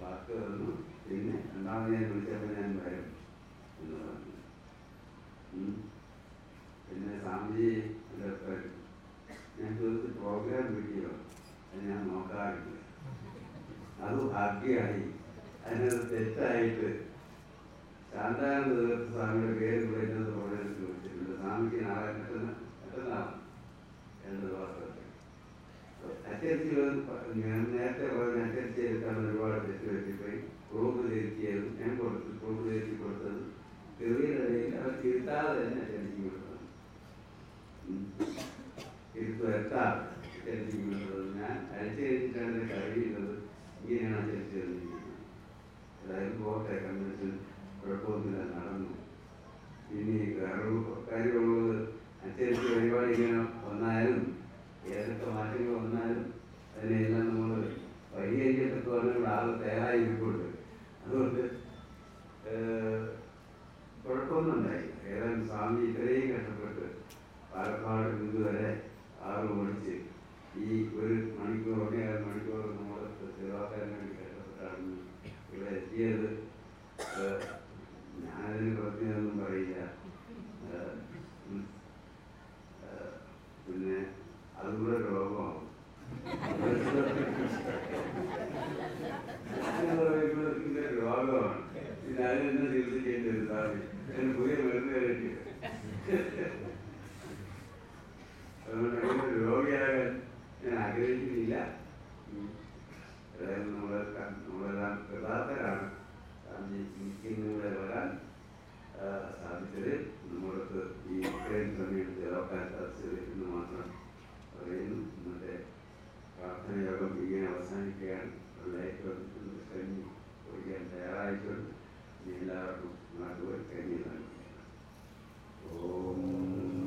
വാക്ക് തന്നു പിന്നെ രണ്ടാമത് ഞാൻ വിളിച്ചപ്പോൾ ഞാൻ വരും എന്ന് പറഞ്ഞു. പിന്നെ സ്വാമിജി എന്റെ ഞാൻ ചോദിച്ചു പ്രോഗ്രാം കിട്ടിയോ അത് ഞാൻ നോക്കാറില്ല. അത് ഭാഗ്യമായി അതിനത് തെറ്റായിട്ട് ശാന്താനന്ദ തീർത്ഥ സ്വാമിയുടെ പേര് വിളിക്കുന്നത് പ്രോഗ്രാം ചോദിച്ചിട്ടുണ്ട്. സ്വാമിക്ക് നാളെ മറ്റന്നാ മറ്റന്നാളാണ് രണ്ട് ദിവസത്തെ അച്ചടിച്ച് ഞാൻ നേരത്തെ പറഞ്ഞ അച്ചടിച്ച് എടുക്കാൻ ഒരുപാട് തെറ്റ് പറ്റിപ്പോയി. കുറുമ്പ് തിരുത്തിയായിരുന്നു. ഞാൻ കൊടുത്തു. കുറുമ്പ് തിരുത്തി കൊടുത്തത് ചെറിയതിടയിൽ അവർ തിരുത്താതെ തന്നെ അച്ചടിച്ച് കൊടുത്തത്. തിരുത്തു എത്താതെ അച്ചടിച്ച് കൊടുത്തത്. ഞാൻ അയച്ചു കഴിഞ്ഞിട്ടാണ് കഴിയുന്നത് ഇങ്ങനെയാണ് അച്ചടിച്ച് തന്നിരിക്കുന്നത്. അതായത് പോട്ടെ കൺവെൻഷൻ കുഴപ്പമൊന്നുമില്ല നടന്നു. ഇനി കാര്യമുള്ളത് അച്ചടിച്ച് പരിപാടി ഇങ്ങനെ വന്നാലും ഏതൊക്കെ മാറ്റങ്ങൾ വന്നാലും അതിനെല്ലാം നമ്മൾ നമ്മുടെ ആൾ തയ്യാറായി ഇരിപ്പുണ്ട് അതുകൊണ്ട് ഏഹ്, കുഴപ്പമൊന്നും ഉണ്ടായി ഏതായാലും സ്വാമി ഇത്രയും കഷ്ടപ്പെട്ട് പാലക്കാട് നിന്ന് വരെ ആറ് ഓടിച്ച് ഈ ഒരു മണിക്കൂർ ഒന്നേകാൽ മണിക്കൂർ നമ്മൾ ചെറുതാക്കാൻ വേണ്ടി കഷ്ടപ്പെട്ടാണ് ഇവിടെ എത്തിയത്. ഞാനതിന് പ്രത്യേകമൊന്നും പറയില്ല. പിന്നെ അതുകൂടെ രോഗമാവും ഇതിന്റെ രോഗമാണ് അതിനെന്നെ ചികിത്സിക്കേണ്ടി വരും? സാറി അതിന് പുതിയ മരുന്ന് കയറ്റി അതുകൊണ്ട് അങ്ങനെ രോഗിയാകാൻ ഞാൻ ആഗ്രഹിക്കുന്നില്ല. ഏതായാലും നമ്മളെ നമ്മളെല്ലാം കൃതാർത്ഥരാണ് സ്വാമി വരാൻ സാധിച്ചത് നമ്മൾക്ക് ഈ ഇത്രയും സമയം ചെലവാക്കാൻ സാധിച്ചത് എന്ന് മാത്രം Reino Mudé, Patrão Miguel Sanquer, Leitor do Caminho, Oriente Raijon, Milago, Maduro, Camila. Om.